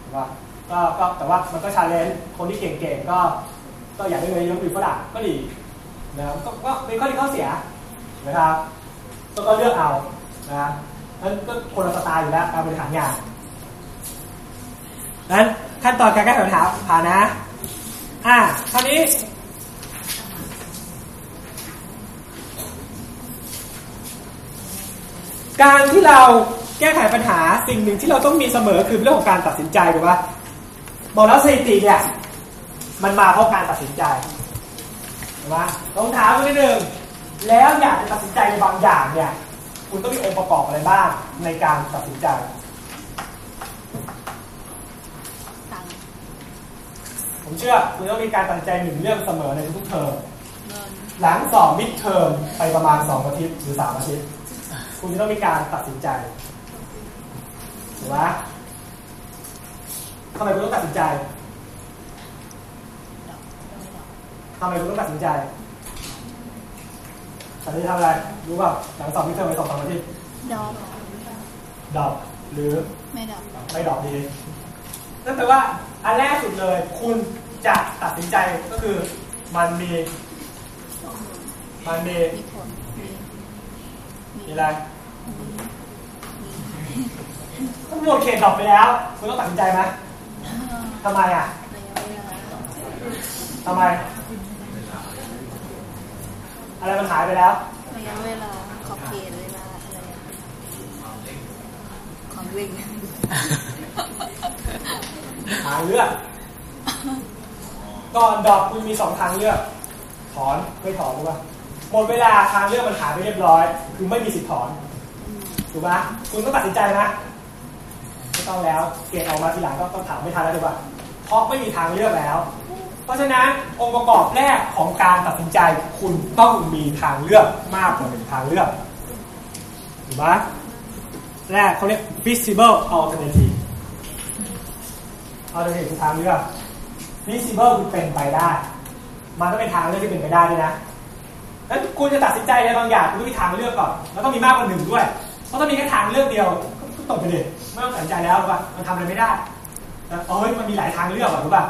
ถูกปะก็ก็แต่ว่ามันก็ชาเลนจ์คนที่เก่งๆก็ ก็อยากได้เงินเยอะอยู่ฝรั่งก็ดีนะครับก็ก็เป็นข้อดีข้อเสียนะครับก็ก็เลือกเอานะนั้นก็คนละสไตล์อยู่แล้วการบริหารงานนั้นขั้นตอนการแก้ปัญหาผ่านนะ อ่าคราวนี้ การที่เราแก้ไขปัญหาสิ่งหนึ่งที่เราต้องมีเสมอคือเรื่องของการตัดสินใจถูกปะบอกแล้วสถิติเนี่ยมันมาเพราะการตัดสินใจถูกปะลองถามกันนิดหนึ่งแล้วอยากจะตัดสินใจในบางอย่างเนี่ยคุณต้องมีองค์ประกอบอะไรบ้างในการตัดสินใจผมเชื่อคุณต้องมีการตัดใจหนึ่งเรื่องเสมอในทุกเทอมหลังสอบ midterm ไปประมาณสองอาทิตย์หรือสามอาทิตย์ คุณจะต้องมีการตัดสินใจถูกไหมทำไมคุณต้องตัดสินใจทำไมคุณต้องตัดสินใจตัดสินใจทำอะไร รู้เปล่าหลังสอบ midterm ไปสองสามอาทิตย์ drop drop หรือไม่ drop ไม่ drop ดีนั่นแปลว่าอันแรกสุดเลย คุณจะตัดสินใจก็คือมันมีข้อมูลมันมี มีผลมีมีอะไรถ้าหมดเขตดรอปไปแล้ว คุณต้องตัดสินใจไหมทำไมอะระยะเวลาทำไม อะไรมันหายไปแล้วระยะเวลาขอบเขตเวลาอะไรอะของลิงทางเลือกก่อนดรอปคุณมีสองทางเลือก ถอนไม่ถอนรู้ป่ะ หมดเวลาทางเลือกมันหายไปเรียบร้อย คือไม่มีสิทธิ์ถอนถูกปะคุณต้องตัดสินใจนะไม่ต้องแล้วเกรดออกมาทีหลังก็ต้องถามไม่ทันแล้วถูกปะเพราะไม่มีทางเลือกแล้ว เพราะฉะนั้นองค์ประกอบแรกของการตัดสินใจคุณต้องมีทางเลือกมากกว่าหนึ่งทางเลือกถูกปะแรกเขาเรียก visible alternative alternative คือทางเลือก visible คือเป็นไปได้ มันต้องเป็นทางเลือกที่เป็นไปได้ด้วยนะ แล้วคุณจะตัดสินใจอะไรบางอย่างคุณต้องมีทางเลือกก่อนแล้วต้องมีมากกว่าหนึ่งด้วย เพราะถ้ามีแค่ทางเลือกเดียวก็ตกไปเลยไม่ต้องตัดสินใจแล้วรู้ป่ะมันทำอะไรไม่ได้แต่เอ้ยมันมีหลายทางเลือกอะรู้ป่ะ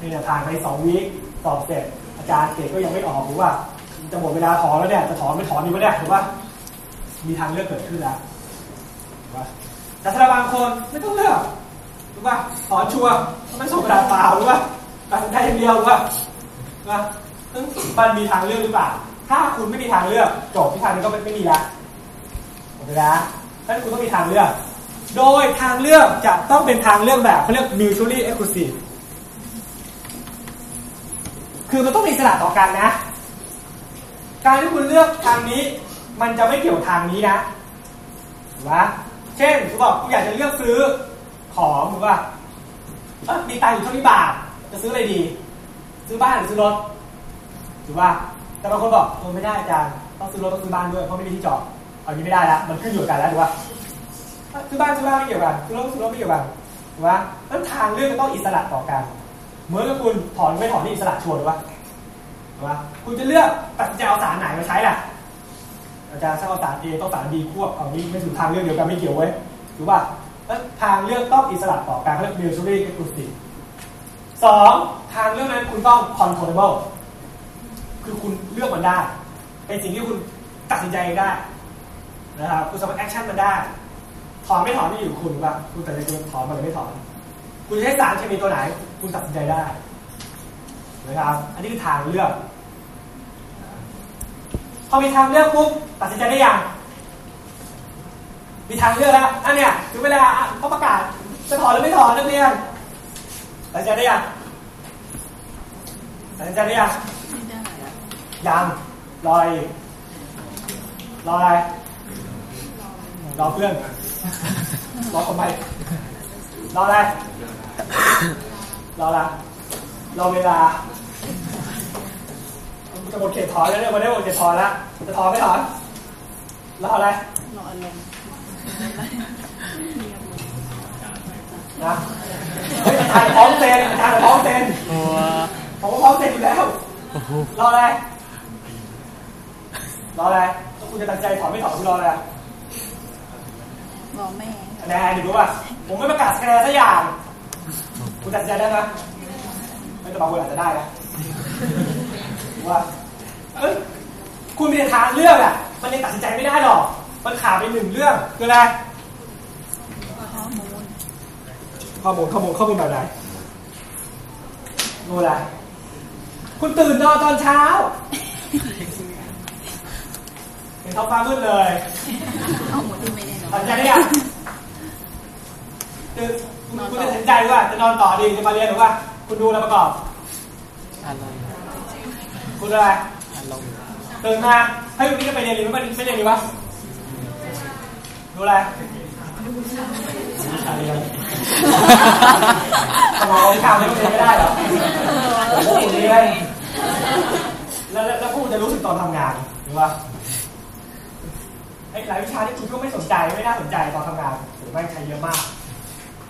นี่เนี่ยผ่านไปสองวีคสอบเสร็จอาจารย์เกรดก็ยังไม่ออกรู้ป่ะจะหมดเวลาถอนแล้วเนี่ยจะถอนไม่ถอนดีวะเนี่ยถูกป่ะมีทางเลือกเกิดขึ้นแล้วแต่ถ้าบางคนไม่ต้องเลือกรู้ป่ะถอนชัวร์ไม่ส่งกระดาษเปล่ารู้ป่ะตัดสินใจอย่างเดียวรู้ป่ะรู้ป่ะซึ่งมันมีทางเลือกหรือเปล่า ถ้าคุณไม่มีทางเลือกจบที่ทางนี้ก็ไม่ไม่มีละหมดเวลาดังนั้นคุณต้องมีทางเลือก โดยทางเลือกจะต้องเป็นทางเลือกแบบเขาเรียก mutually exclusive คือมันต้องมีอิสระต่อกันนะ การที่คุณเลือกทางนี้ มันจะไม่เกี่ยวทางนี้นะถูกปะเช่นคุณบอกคุณอยากจะเลือกซื้อของถูกป่ะมีตังค์อยู่เท่านี้บาท จะซื้ออะไรดี ซื้อบ้านหรือซื้อรถถูกป่ะ แต่บางคนบอกเออไม่ได้อาจารย์ต้องซื้อรถต้องซื้อบ้านด้วยเพราะไม่มีที่จอดเอาอย่างนี้ไม่ได้ล้วมันขึ้นอยู่กันแล้วถูกป่ะซื้อบ้านซื้อบ้านไม่เกี่ยวกันซื้อรถซื้อรถไม่เกี่ยวกันถูกป่ะนั้นทางเลือกจะต้องอิสระต่อกันเหมือนกับคุณถอนไม่ถอนนี่อิสระชัวร์ถูกป่ะถูกป่ะคุณจะเลือกตัดสินใจเอาสารไหนมาใช้ล่ะอาจารย์ชอบเอาสาร A ต้องสาร B ควบเอานี้ไม่ถูกทางเลือกเดียวกันไม่เกี่ยวเว้ยถูกป่ะนั้นทางเลือกต้องอิสระต่อกันเขาเรียก mutually exclusive สองทางเลือกนั้นคุณต้อง controllable คือคุณเลือกมันได้ เป็นสิ่งที่คุณตัดสินใจได้นะครับคุณสามารถ action มันได้ ถอนไม่ถอนไม่อยู่คุณป่ะคุณตัดสินใจถอนมันหรือไม่ถอน คุณจะใช้สารเคมีตัวไหน คุณตัดสินใจได้นะครับ อันนี้คือทางเลือก พอมีทางเลือกปุ๊บตัดสินใจได้ยังมีทางเลือกแล้วอันเนี้ยถึงเวลาเขาประกาศจะถอนหรือไม่ถอนนักเรียนตัดสินใจได้ยังตัดสินใจได้ยัง ยังรออะไรอีกรออะไรรอเพื่อนรอทำไมรออะไรรออะไรรอเวลาจะหมดเขตถอนแล้วเนี่ยวันนี้หมดเขตถอนแล้วจะถอนไม่ถอนรออะไรรออารมณ์มีอารมณ์นะเฮ้ยอาจารย์พร้อมเซ็นอาจารย์พร้อมเซ็นตัวผมก็พร้อมเซ็นอยู่แล้วรออะไร รออะไรถ้าคุณจะตัดใจถอนไม่ถอนคุณรออะไรรอแม่คะแนนดิรู้ป่ะผมไม่ประกาศคะแนนสักอย่าง คุณตัดสินใจได้ไหมไม่แต่บางคนอาจจะได้นะว่าเอ้ยคุณมีแต่ทางเลือกอะ มันยังตัดสินใจไม่ได้หรอก มันขาดไปหนึ่งเรื่องคืออะไรข้อมูลข้อมูลข้อมูลข้อมูลแบบไหนดูอะไรคุณตื่นนอนตอนเช้าเห็น ท้องฟ้ามืดเลยข้อมูลที่ไม่ได้นอตัดนสินใจได้ยังคือคุณคุณจะตัดสินใจว่าจะนอนต่อดีจะมาเรียนหรือว่า คุณดูอะไรประกอบอารมณ์คุณอะไรอารมณ์ตื่นมาให้ยวันนี้จะไปเรียนหรือไม่ไม่เรียนดีวะดูอะไรวิชาเรียนสมองวิชาไม่เรียนไม่ได้หรอผมพวกคุณเรียนแล้วแล้วแล้วพวกคุณจะรู้สึกตอนทำงานหรือว่าไอ้ หลายวิชาที่คุณก็ไม่สนใจไม่น่าสนใจตอนทำงานผมแม่ใช้เยอะมาก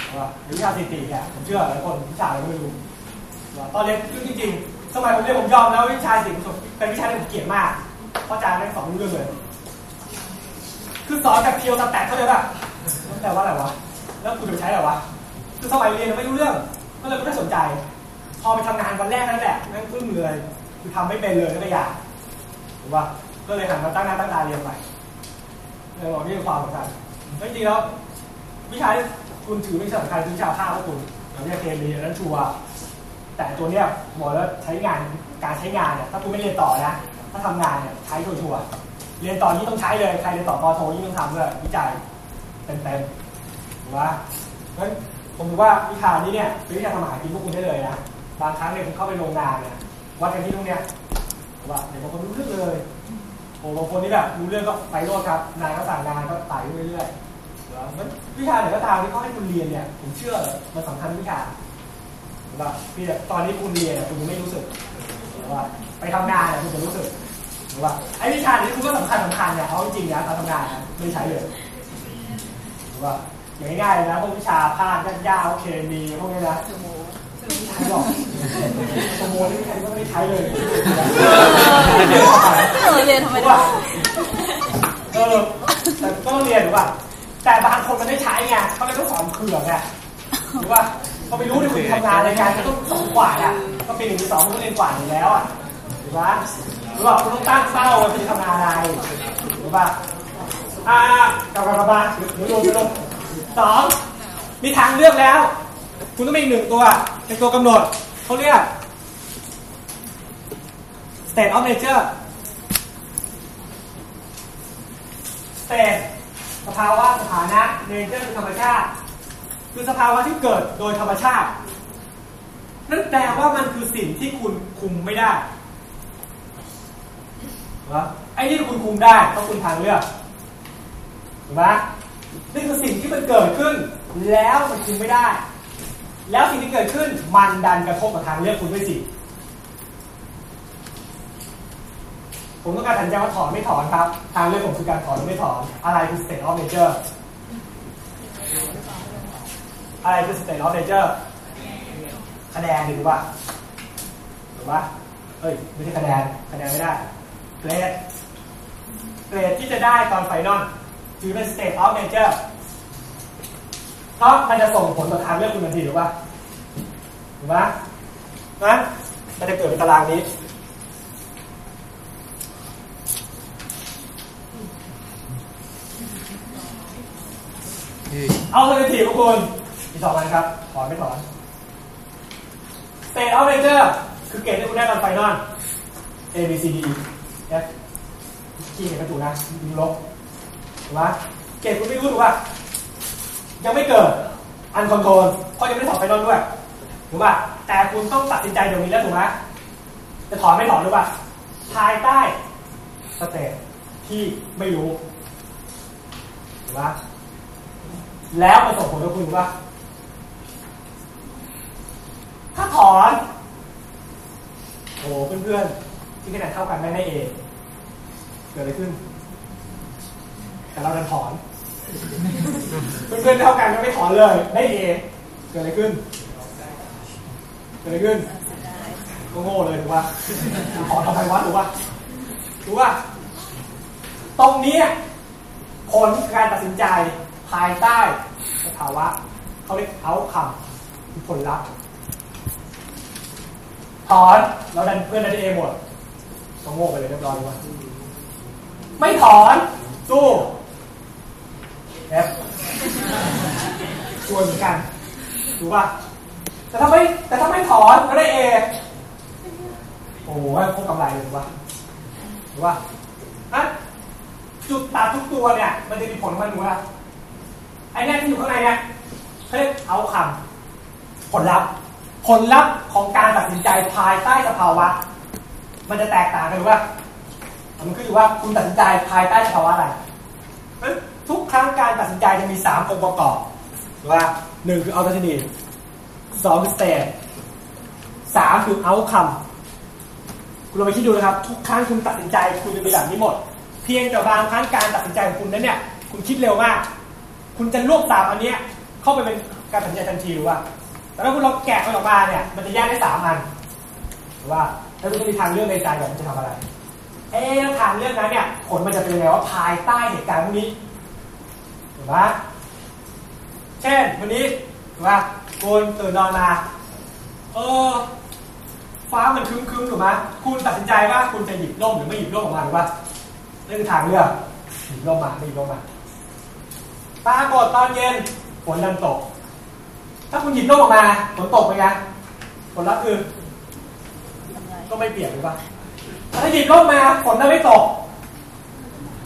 หรือว่าวิชาสถิติเนี่ยผมเชื่อหลายคนวิชาอะไรไม่รู้ตอนเรียนจริงๆสมัยผมเรียนผมยอมแล้ววิชาสิ่งเป็นวิชาที่ผมเกลียดมากเพราะอาจารย์แม่งสอนเรื่องเลยคือสอนแบบเพียวสแต็กเขาเลยแบบแต่ว่าอะไรวะแล้วคุณจะใช้อะไรวะคือสมัยเรียนไม่รู้เรื่องก็เลยไม่ได้สนใจ พอไปทำงานวันแรกนั่นแหละแม่งพึ่งเลยคือทำไม่เป็นเลยก็ไม่อยากถูกป่ะก็เลยหันมาตั้งหน้าตั้งตาเรียนใหม่ เลยบอกนี่คือความสำคัญจริงแล้ววิชาที่คุณถือเป็นสำคัญคือวิชาภาพของคุณอย่างนี้เคมีอันนั้นชัวร์แต่ตัวเนี้ยบอกแล้วใช้งานการใช้งานเนี่ยถ้าคุณไม่เรียนต่อนะ ถ้าทำงานเนี่ยใช้ชัวร์ๆเรียนต่อยิ่ต้องใช้เลยใครเรียนต่อปอโทยิ่ต้องทำเลยวิจัยเต็มๆถูกไหมเพราะฉะนั้นผมถือว่าวิชานี้เนี่ยเป็นวิชาทำอาหารกินพวกคุณได้เลยนะบางครั้งเนี่ยคุณเข้าไปโรงงานเนี่ยวัดกันที่ตรงเนี้ยว่าเดี๋ยวบางคนรู้เรื่องเลย อ้บางคนนี่แบบรู้เรื่องก็ไปโลดครับนายก็สั่งงานก็ไต่เรื่อยๆแล้ววิชาไหนก็ตามที่เขาให้คุณเรียนเนี่ยผมเชื่อเลยมันสำคัญวิชาว่าพี่ตอนนี้คุณเรียนคุณไม่รู้สึกว่าไปทำงานคุณจะรู้สึกว่าไอ้วิชาที่คุณก็สำคัญสำคัญเนี่ยเอาจริงๆนะตอนทำงานไม่ใช้เลยว่าอย่างง่ายๆนะพวกวิชาภาคยากๆเคมีพวกนี้นะไม่ใช้หรอกสมมติใครก็ไม่ใช้เลย เออเรียนทำไมได้ ว่าเออแต่ก็เรียนหรือว่า แต่บางคนมันไม่ใช้ไง เขาเลยต้องสอนเผื่อไงหรือว่าเขาไม่รู้ในคุณทำงานในการจะต้องสองกว่าอะก็ป็นหนึ่งสองก็เรียนกว่าอยู่แล้วอะถูกปะหรือว่าคุณต้องตั้งเป้าว่าคุณทำงานอะไรถูกปะอ่ากลับมากลับมาเดี๋ยวลงเดี๋ยวลงสองมีทางเลือกแล้ว คุณต้องมีหนึ่งตัวเป็นตัวกำหนดเขาเรียก state of nature state สภาวะสถานะ nature คือธรรมชาติ คือสภาวะที่เกิดโดยธรรมชาติ นั่นแปลว่ามันคือสิ่งที่คุณคุมไม่ได้หรอไอ้นี่คุณคุมได้เพราะคุณทางเลือกถูกไหมนี่คือสิ่งที่มันเกิดขึ้น แล้วมันคุมไม่ได้ แล้วสิ่งที่เกิดขึ้นมันดันกระทบกับทางเลือกคุณด้วยสิผมต้องการตัดสินใจว่าถอนไม่ถอนครับ ทางเลือกผมคือการถอนหรือไม่ถอน อะไรคือ state of nature อะไรคือ state of nature คะแนนหรือว่าหรือว่าเอ้ยไม่ใช่คะแนนคะแนนไม่ได้เกรดเกรดที่จะได้ตอนไฟนอลถือเป็น state of nature เพราะมันจะส่งผลต่อทางเลือกคุณทันทีหรือว่าถูกไหมนะมันจะเกิดเป็นตารางนี้เอาสถิติของคุณ มีสองอันครับ ถอนไม่ถอน State of Nature คือเกรดที่คุณได้ตอนไฟนอล A B C D E F ขี้เห็นกระจุนะดูลบถูกไหมเกรดคุณไม่รู้ถูกป่ะยังไม่เกิดuncontrol เพราะยังไม่ได้ถอน final ด้วยถูกป่ะแต่คุณต้องตัดสินใจตรงนี้แล้วถูกไหมจะถอนไม่ถอนถูกป่ะภายใต้ state ที่ไม่รู้ถูกป่ะแล้วมันส่งผลกับคุณว่า ถ้าถอนโอ้เพื่อนๆที่คะแนนเท่ากันไม่ได้เอเกิดอะไรขึ้น แต่เราดันถอน เพื่อนๆเท่ากันก็ไม่ถอนเลยได้เอเกิดอะไรขึ้น เกิดอะไรขึ้นก็โง่เลยถูกป่ะถอนทำไมวะถูกป่ะถูกป่ะตรงนี้ผลการตัดสินใจภายใต้สภาวะเขาเรียกเอาคำผลลัพธ์ ถอนเราดันเพื่อนได้เอหมดก็โง่ไปเลยเรียบร้อยว่าไม่ถอน สู้เอฟชวนเหมือนกันถูกป่ะแต่ถ้าไม่แต่ถ้าไม่ถอนก็ได้เอโอ้โหพวกกำไรเลยถูกป่ะถูกป่ะอะจุดตัดทุกตัวเนี่ย มันจะมีผลมันถูกป่ะไอ้เนี่ยที่อยู่ข้างในเนี่ยเขาเรียกเอาคำผลลัพธ์ ผลลัพธ์ของการตัดสินใจภายใต้สภาวะ มันจะแตกต่างกันหรือว่ามันขึ้นอยู่ว่าคุณตัดสินใจภายใต้สภาวะอะไรทุกครั้งการตัดสินใจจะมีสามองค์ประกอบว่าหนึ่งคือ alternative สองคือ state สามคือ outcome คุณลองไปคิดดูนะครับ ทุกครั้งคุณตัดสินใจคุณจะมีแบบนี้หมด เพียงแต่บางครั้งการตัดสินใจของคุณนั้นเนี่ย คุณคิดเร็วมาก คุณจะรวบสามอันเนี้ยเข้าไปเป็นการตัดสินใจทันทีหรือว่า แต่ถ้าคุณลองแกะมันออกมาเนี่ย มันจะแยกได้สามอันหรือว่าแล้วคุณจะมีทางเลือกในใจว่าคุณจะทำอะไร เอ๊ะแล้วทางเลือกนั้นเนี่ย ผลมันจะเป็นยังไงว่าภายใต้เหตุการณ์พวกนี้ถูกไหมเช่นวันนี้ถูกไหมคุณตื่นนอนมา เออฟ้ามันครึ้มๆถูกไหมคุณตัดสินใจว่าคุณจะหยิบร่มหรือไม่หยิบร่มออกมาถูกปะนี่คือทางเลือกหยิบร่มมาไม่หยิบร่มมาปรากฏตอนเย็นฝนดันตก ถ้าคุณหยิบร่มออกมาฝนตกไปไงผลลัพธ์คือทำไรก็ไม่เปียกหรือปะแต่ถ้าหยิบร่มมาฝนจะไม่ตก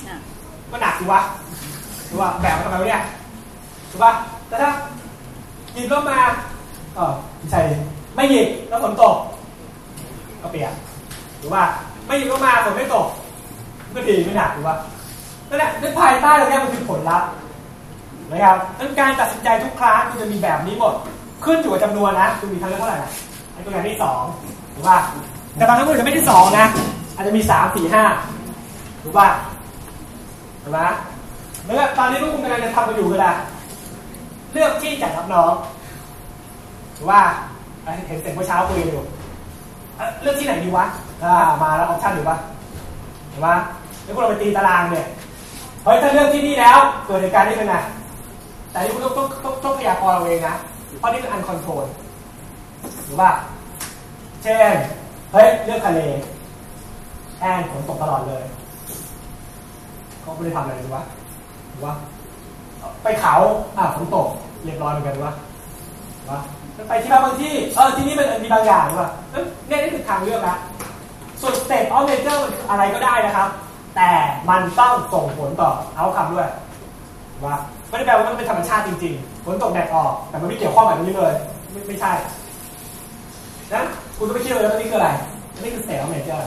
น่ะมันหนักถูกปะถูกปะแบบมันทำไมวะเนี่ยถูกปะแต่ถ้าหยิบร่มมาเออไม่ใช่ดิไม่หยิบแล้วฝนตก ก็เปียกถูกปะไม่หยิบร่มมาฝนไม่ตกก็ดีไม่หนักถูกปะนั่นแหละในภายใต้ตรงเนี้ยมันคือผลลัพธ์ นะครับดังนั้นการตัดสินใจทุกครั้งคุณจะมีแบบนี้หมด ขึ้นอยู่กับจำนวนนะ คุณมีทางเลือกเท่าไหร่นะไอ้ตัวอย่างที่สองถูกปะแต่บางครั้งคุณจะไม่ได้สองนะ อาจจะมีสามสี่ห้าถูกปะถูกไหมเมื่อตอนนี้พวกคุณกำลังจะทำกันอยู่ก็ได้เลือกที่จะรับน้องถือว่าเห็นเสียงเมื่อเช้าคุยกันอยู่เอ่อเลือกที่ไหนดีวะอ่ามาแล้ว option อยู่ปะถูกไหมแล้วพวกเราไปตีตารางเนี่ยเฮ้ยถ้าเลือกที่นี่แล้วเกิดเหตุการณ์นี้ขึ้นนะ แต่นี่คุณต้องต้องต้องต้องพยากรณ์เอาเองนะ เพราะนี่คือ uncontrol ถูกป่ะเช่น เฮ้ย เลือกทะเล and ฝนตกตลอดเลย เขาไม่ได้ทำอะไรหรือวะหรือว่าไปเขาอะฝนตกเรียบร้อยเหมือนกันหรือวะหรือวะไปที่บางบางที่ เออ ที่นี่มันมีบางอย่างหรือวะเอ้ยเนี่ยนี่คือทางเลือกละส่วน state of nature มันคืออะไรก็ได้นะครับ แต่มันต้องส่งผลต่อเอาคำด้วย ว่าไม่ได้แปลว่ามันเป็นธรรมชาติจริงๆฝนตกแดดออกแต่มันไม่เกี่ยวข้องแบบนี้เลยไม่ไม่ใช่นะคุณต้องไปคิดเลยว่านี่คืออะไรนี่คือ state of nature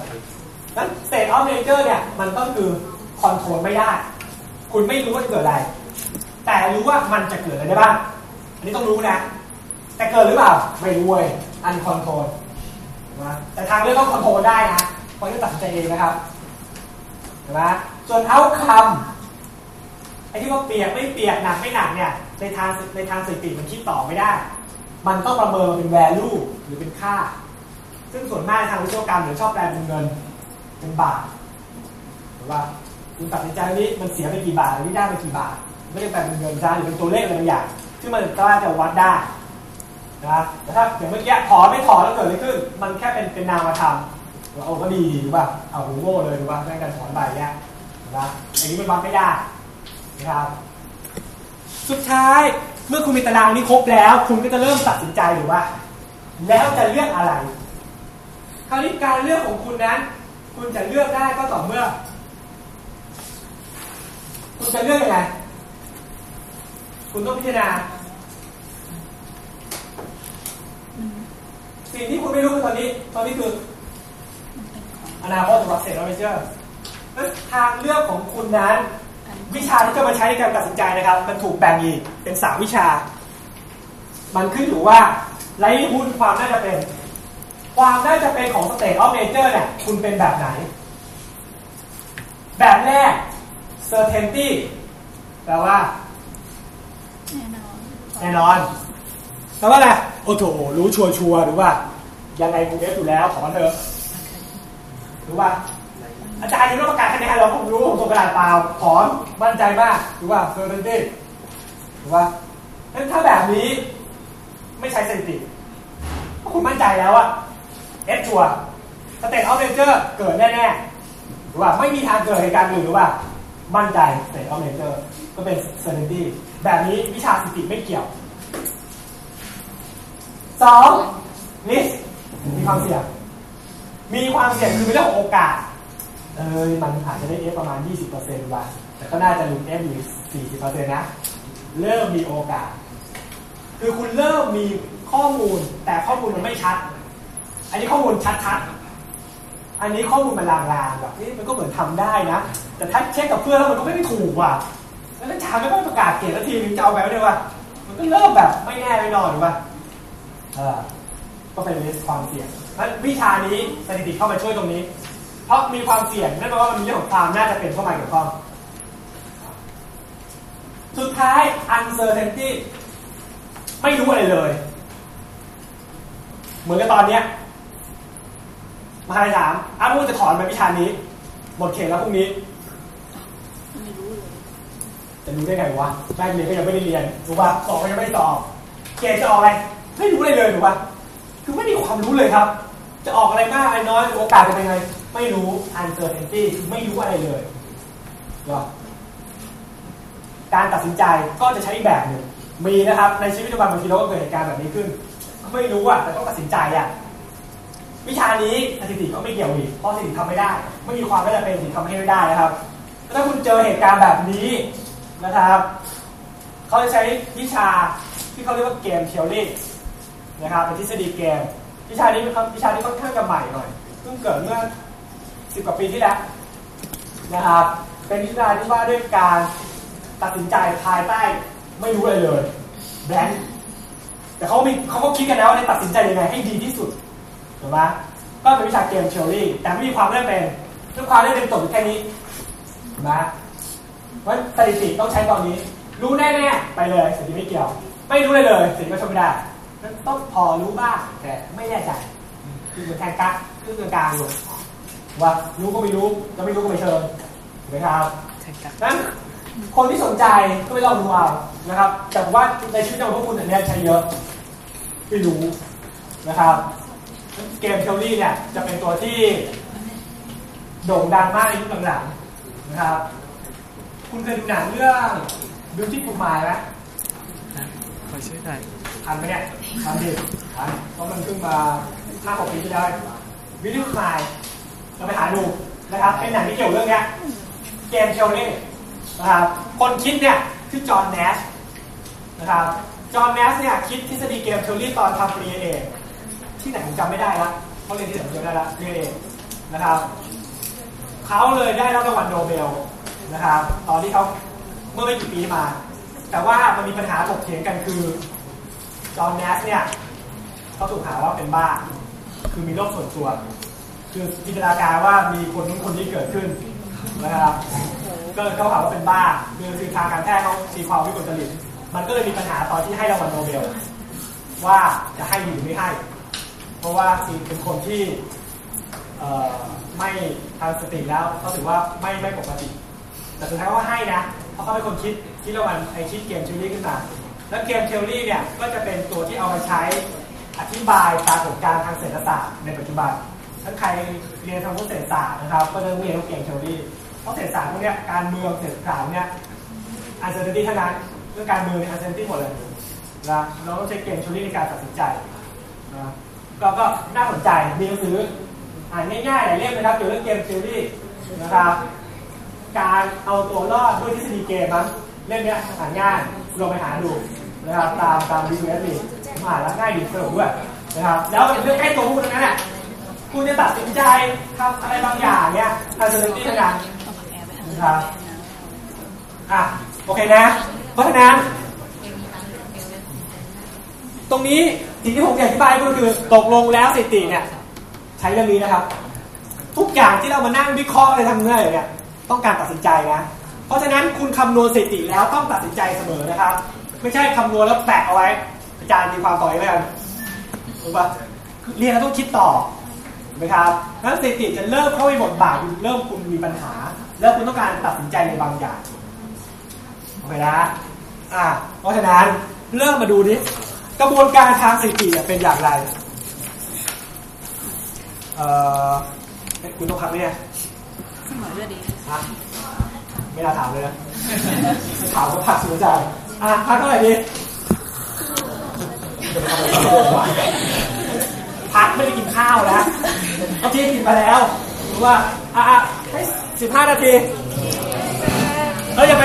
นั้น state of nature เนี่ยมันก็คือcontrol ไม่ได้ คุณไม่รู้ว่าเกิดอะไร แต่รู้ว่ามันจะเกิดอะไรได้บ้างอันนี้ต้องรู้นะ แต่เกิดหรือเปล่าไม่รู้เว้ย uncontrol นะแต่ทางเลือกต้อง control ได้นะเพราะที่ตัดสินใจเองนะครับเห็นไหมส่วนเอาคำ ไอ้ที่ว่าเปียกไม่เปียกหนักไม่หนักเนี่ยในทางในทางสถิติมันคิดต่อไม่ได้ มันต้องประเมินเป็น value หรือเป็นค่า ซึ่งส่วนมากทางวิศวกรรมหรือชอบแปลเป็นเงินเป็นบาทหรือว่าคุณตัดสินใจนี้มันเสียไปกี่บาทหรือได้ไปกี่บาทไม่ได้แปลเป็นเงินจ้าหรือเป็นตัวเลขอะไรบางอย่างซึ่มันก็จะวัดได้นะแต่ถ้าอย่างเมื่อกี้ถอนไม่ถอนแล้วเกิดอะไรขึ้น มันแค่เป็นเป็นนามธรรมเราโอ้ก็ดีหรือว่าเอาหูโง่เลยหรือว่าแม่งการถอนใบเนี้ยนะอันนี้มันวัดไม่ได้ ครับ สุดท้ายเมื่อคุณมีตารางนี้ครบแล้ว คุณก็จะเริ่มตัดสินใจหรือว่า แล้วจะเลือกอะไร คราวนี้การเลือกของคุณนั้น คุณจะเลือกได้ก็ต่อเมื่อ คุณจะเลือกยังไงคุณต้องพิจารณาสิ่งที่คุณไม่รู้คือตอนนี้ ตอนนี้คืออนาคตของรักเสร็จแล้วไม่เชื่อทางเลือกของคุณนั้น วิชาที่จะมาใช้ในการตัดสินใจนะครับ มันถูกแบ่งอีกเป็นสามวิชา มันขึ้นอยู่ว่าไลท์หุ้นความน่าจะเป็น ความน่าจะเป็นของ state of nature เนี่ยคุณเป็นแบบไหน แบบแรก certainty แปลว่า แน่นอนแน่นอนแปลว่าอะไรโอ้โถรู้ชัวชัวร์ๆหรือว่า ยังไงกูเอฟอยู่แล้วขอเถอะหรือว่า อาจารย์ยังไม่ประกาศคะแนนเราผมรู้ผมส่งกระดาษเปล่าขอนมั่นใจมากหรือว่า certainty หรือว่าถ้าแบบนี้ไม่ใช้สถิติคุณมั่นใจแล้วอะ for sure state of nature เกิดแน่ๆหรือว่าไม่มีทางเกิดเหตุการณ์อื่นหรือว่า มั่นใจ state of nature ก็เป็น certainty แบบนี้วิชาสถิติไม่เกี่ยวสอง risk มีความเสี่ยง มีความเสี่ยงคือเป็นเรื่องของโอกาส เออมันอาจจะได้เอฟประมาณ 20%ว่ะแต่ก็น่าจะหลุดเอฟอยู่ 40%นะ เริ่มมีโอกาส คือคุณเริ่มมีข้อมูลแต่ข้อมูลมันไม่ชัด อันนี้ข้อมูลชัดๆ อันนี้ข้อมูลมันลางๆแบบนี้มันก็เหมือนทำได้นะ แต่ถ้าเช็คกับเพื่อนแล้วมันก็ไม่ได้ถูกว่ะแล้วอาจารย์ไม่ค่อยประกาศเกรดสักทีนึงจะเอาไปไม่ได้ว่ามันก็เริ่มแบบไม่แน่ไม่นอนถูกป่ะก็เป็นลิสต์ความเสี่ยงเพราะวิชานี้สถิติเข้ามาช่วยตรงนี้ เพราะมีความเสี่ยงนั่นแปลว่ามันมีเรื่องของความน่าจะเป็นเข้ามาเกี่ยวข้อง สุดท้าย uncertainty ไม่รู้อะไรเลย เหมือนกับตอนเนี้ยมหาลัยถามอ้าวมึงจะถอนไปวิชานี้ หมดเขตแล้วพรุ่งนี้จะรู้ได้ไงวะแม่เรียนก็ยังไม่ได้เรียนถูกป่ะสอบก็ยังไม่สอบ เกรดจะออกอะไร ไม่รู้เลยเลยถูกป่ะ คือไม่มีความรู้เลยครับ จะออกอะไรมากอะไรน้อย โอกาสจะเป็นไง ไม่รู้ uncertainty คือไม่รู้อะไรเลยหรอการตัดสินใจก็จะใช้อีกแบบหนึ่งมีนะครับ ในชีวิตประจำวันบางทีเราก็เกิดเหตุการณ์แบบนี้ขึ้น ไม่รู้อะแต่ต้องตัดสินใจอะวิชานี้สถิติก็ไม่เกี่ยวอีกเพราะสถิติทำไม่ได้ ไม่มีความไม่จำเป็นสถิติทำให้ไม่ได้นะครับถ้าคุณเจอเหตุการณ์แบบนี้นะครับเขาจะใช้วิชาที่เขาเรียกว่าเกมเท o รี่นะครับเป็นทฤษฎีเกม วิชานี้เป็นวิชาที่ค่อนข้างจะใหม่หน่อยเพิ่งเกิดเมื่อ สิบกว่าปีที่แล้วนะครับเป็นวิชาที่ว่าด้วยการตัดสินใจภายใต้ไม่รู้อะไรเลย blank แต่เขามีเขาก็คิดกันแล้วว่าจะตัดสินใจยังไงให้ดีที่สุดถูกไหมก็เป็นวิชาเกมเท o รี่ แต่ไม่มีความเล่นเป็นเรื่องความเล่นเป็นตกแค่นี้นะเพราะสถิติต้องใช้ตอนนี้ รู้แน่ๆไปเลยสถิติไม่เกี่ยว ไม่รู้เลยเลยสถิติก็ช่วยไม่ได้ต้องพอรู้บ้างแต่ไม่แน่ใจคือเหมือนแทนกักคือเป็นกลางอยู่ ว่ารู้ก็ไม่รู้จะไม่รู้ก็ไม่เชิญถูกไหมครับแข่งกันนั้นคนที่สนใจก็ไปลองดูเอานะครับ แต่ว่าในชีวิตของพวกคุณอันเนี้ยใช้เยอะไม่รู้นะครับเกมเทอรี่เนี่ยจะเป็นตัวที่โด่งดังมากในยุคหลังๆนะครับ คุณเคยดูหนังเรื่อง Beautiful Mind ไหมนะขอช่วยหน่อยทันไหมเนี่ยทันดิทันเพราะมันเพิ่งมาห้าหกปีที่แล้ว Beautiful Mind เราไปหาดูนะครับเป็นหนังที่เกี่ยวเรื่องเนี้ยเกมเชลเล่นะครับคนคิดเนี่ยคือจอห์นแนชนะครับจอห์นแนชเนี่ยคิดทฤษฎี game theory ตอนทำปริญญาเอที่ไหนผมจำไม่ได้ละเขาเรียนที่ไหนผมจำไม่ได้ละปริญญาเอนะครับเขาเลยได้รับรางวัลโนเบลนะครับตอนที่เขาเมื่อไม่กี่ปีมา แต่ว่ามันมีปัญหาถกเถียงกันคือจอห์นแนชเนี่ยเขาถูกหาว่าเป็นบ้า คือมีโรคส่วนตัว คือจินตนาการว่ามีคนนู้นคนนี้เกิดขึ้นนะครับก็เขาหาว่าเป็นบ้าคือคือทางการแพทย์เขาตีความวิกลจริตมันก็เลยมีปัญหาตอนที่ให้รางวัลโนเบลว่าจะให้หรือไม่ให้ เพราะว่าคือเป็นคนที่ไม่ทางสติแล้วเขาถือว่าไม่ไม่ปกติ แต่สุดท้ายก็ให้นะเพราะเขาเป็นคนคิดคิดรางวัลไอคิด game theory ขึ้นมาแล้ว game theory เนี่ยก็จะเป็นตัวที่เอามาใช้อธิบายปรากฏการณ์ทางเศรษฐศาสตร์ในปัจจุบัน ถ้าใครเรียนทางพวกเศรษฐศาสตร์นะครับ ก็จะเรียนเรื่อง game theory เพราะเศรษฐศาสตร์พวกเนี้ยการเมืองเศรษฐศาสตร์เนี่ย uncertainty ทั้งนั้นเรื่องการเมือง uncertainty หมดเลยนะเราต้องใช้ game theory ในการตัดสินใจนะก็ก็น่าสนใจมีหนังสืออ่านง่ายๆหลายเล่มนะครับเกี่ยวกับ game theory นะครับการเอาตัวรอดด้วยทฤษฎีเกมมั้งเล่มเนี้ยอ่านง่ายลองไปหาดูนะครับตามตามรีวิวแอดมินผมอ่านแล้วง่ายดีสนุกด้วยนะครับแล้วเป็นเรื่องใกล้ตัวคุณทั้งนั้นแหละ คุณจะตัดสินใจทำอะไรบางอย่างเนี่ยทางเซอร์ตี้ทั้งนั้นต้องกับแอร์ไว้อันครับอะโอเคนะ เพราะฉะนั้น ตรงนี้สิ่งที่ผมอยากอธิบายก็คือตกลงแล้วสถิติเนี่ยใช้เรื่องนี้นะครับ ทุกอย่างที่เรามานั่งวิเคราะห์อะไรทำเงื่อนเนี่ยต้องการตัดสินใจนะ เพราะฉะนั้นคุณคำนวณสถิติแล้วต้องตัดสินใจเสมอนะครับ ไม่ใช่คำนวณแล้วแปะเอาไว้อาจารย์มีความต่อเองแล้วกันถูกปะเรียนแล้วต้องคิดต่อ ถูกไหมครับนั้นสถิติจะเริ่มเข้าไปบทบาทเริ่มคุณมีปัญหา แล้วคุณต้องการตัดสินใจในบางอย่างโอเคนะอะเพราะฉะนั้นเริ่มมาดูนี้กระบวนการทางสถิติเนี่ยเป็นอย่างไรเอ่อเอ๊ะคุณต้องพักไหมเนี่ยสมอเลือดดีฮะไม่น่าถามเลยนะถามก็พักสุดใจอะพักเท่าไหร่ดี พักไม่ได้กินข้าวนะเมื่อกี้กินไปแล้วว่าอะอะให้สิบห้านาทีเฮ้ยอย่าไป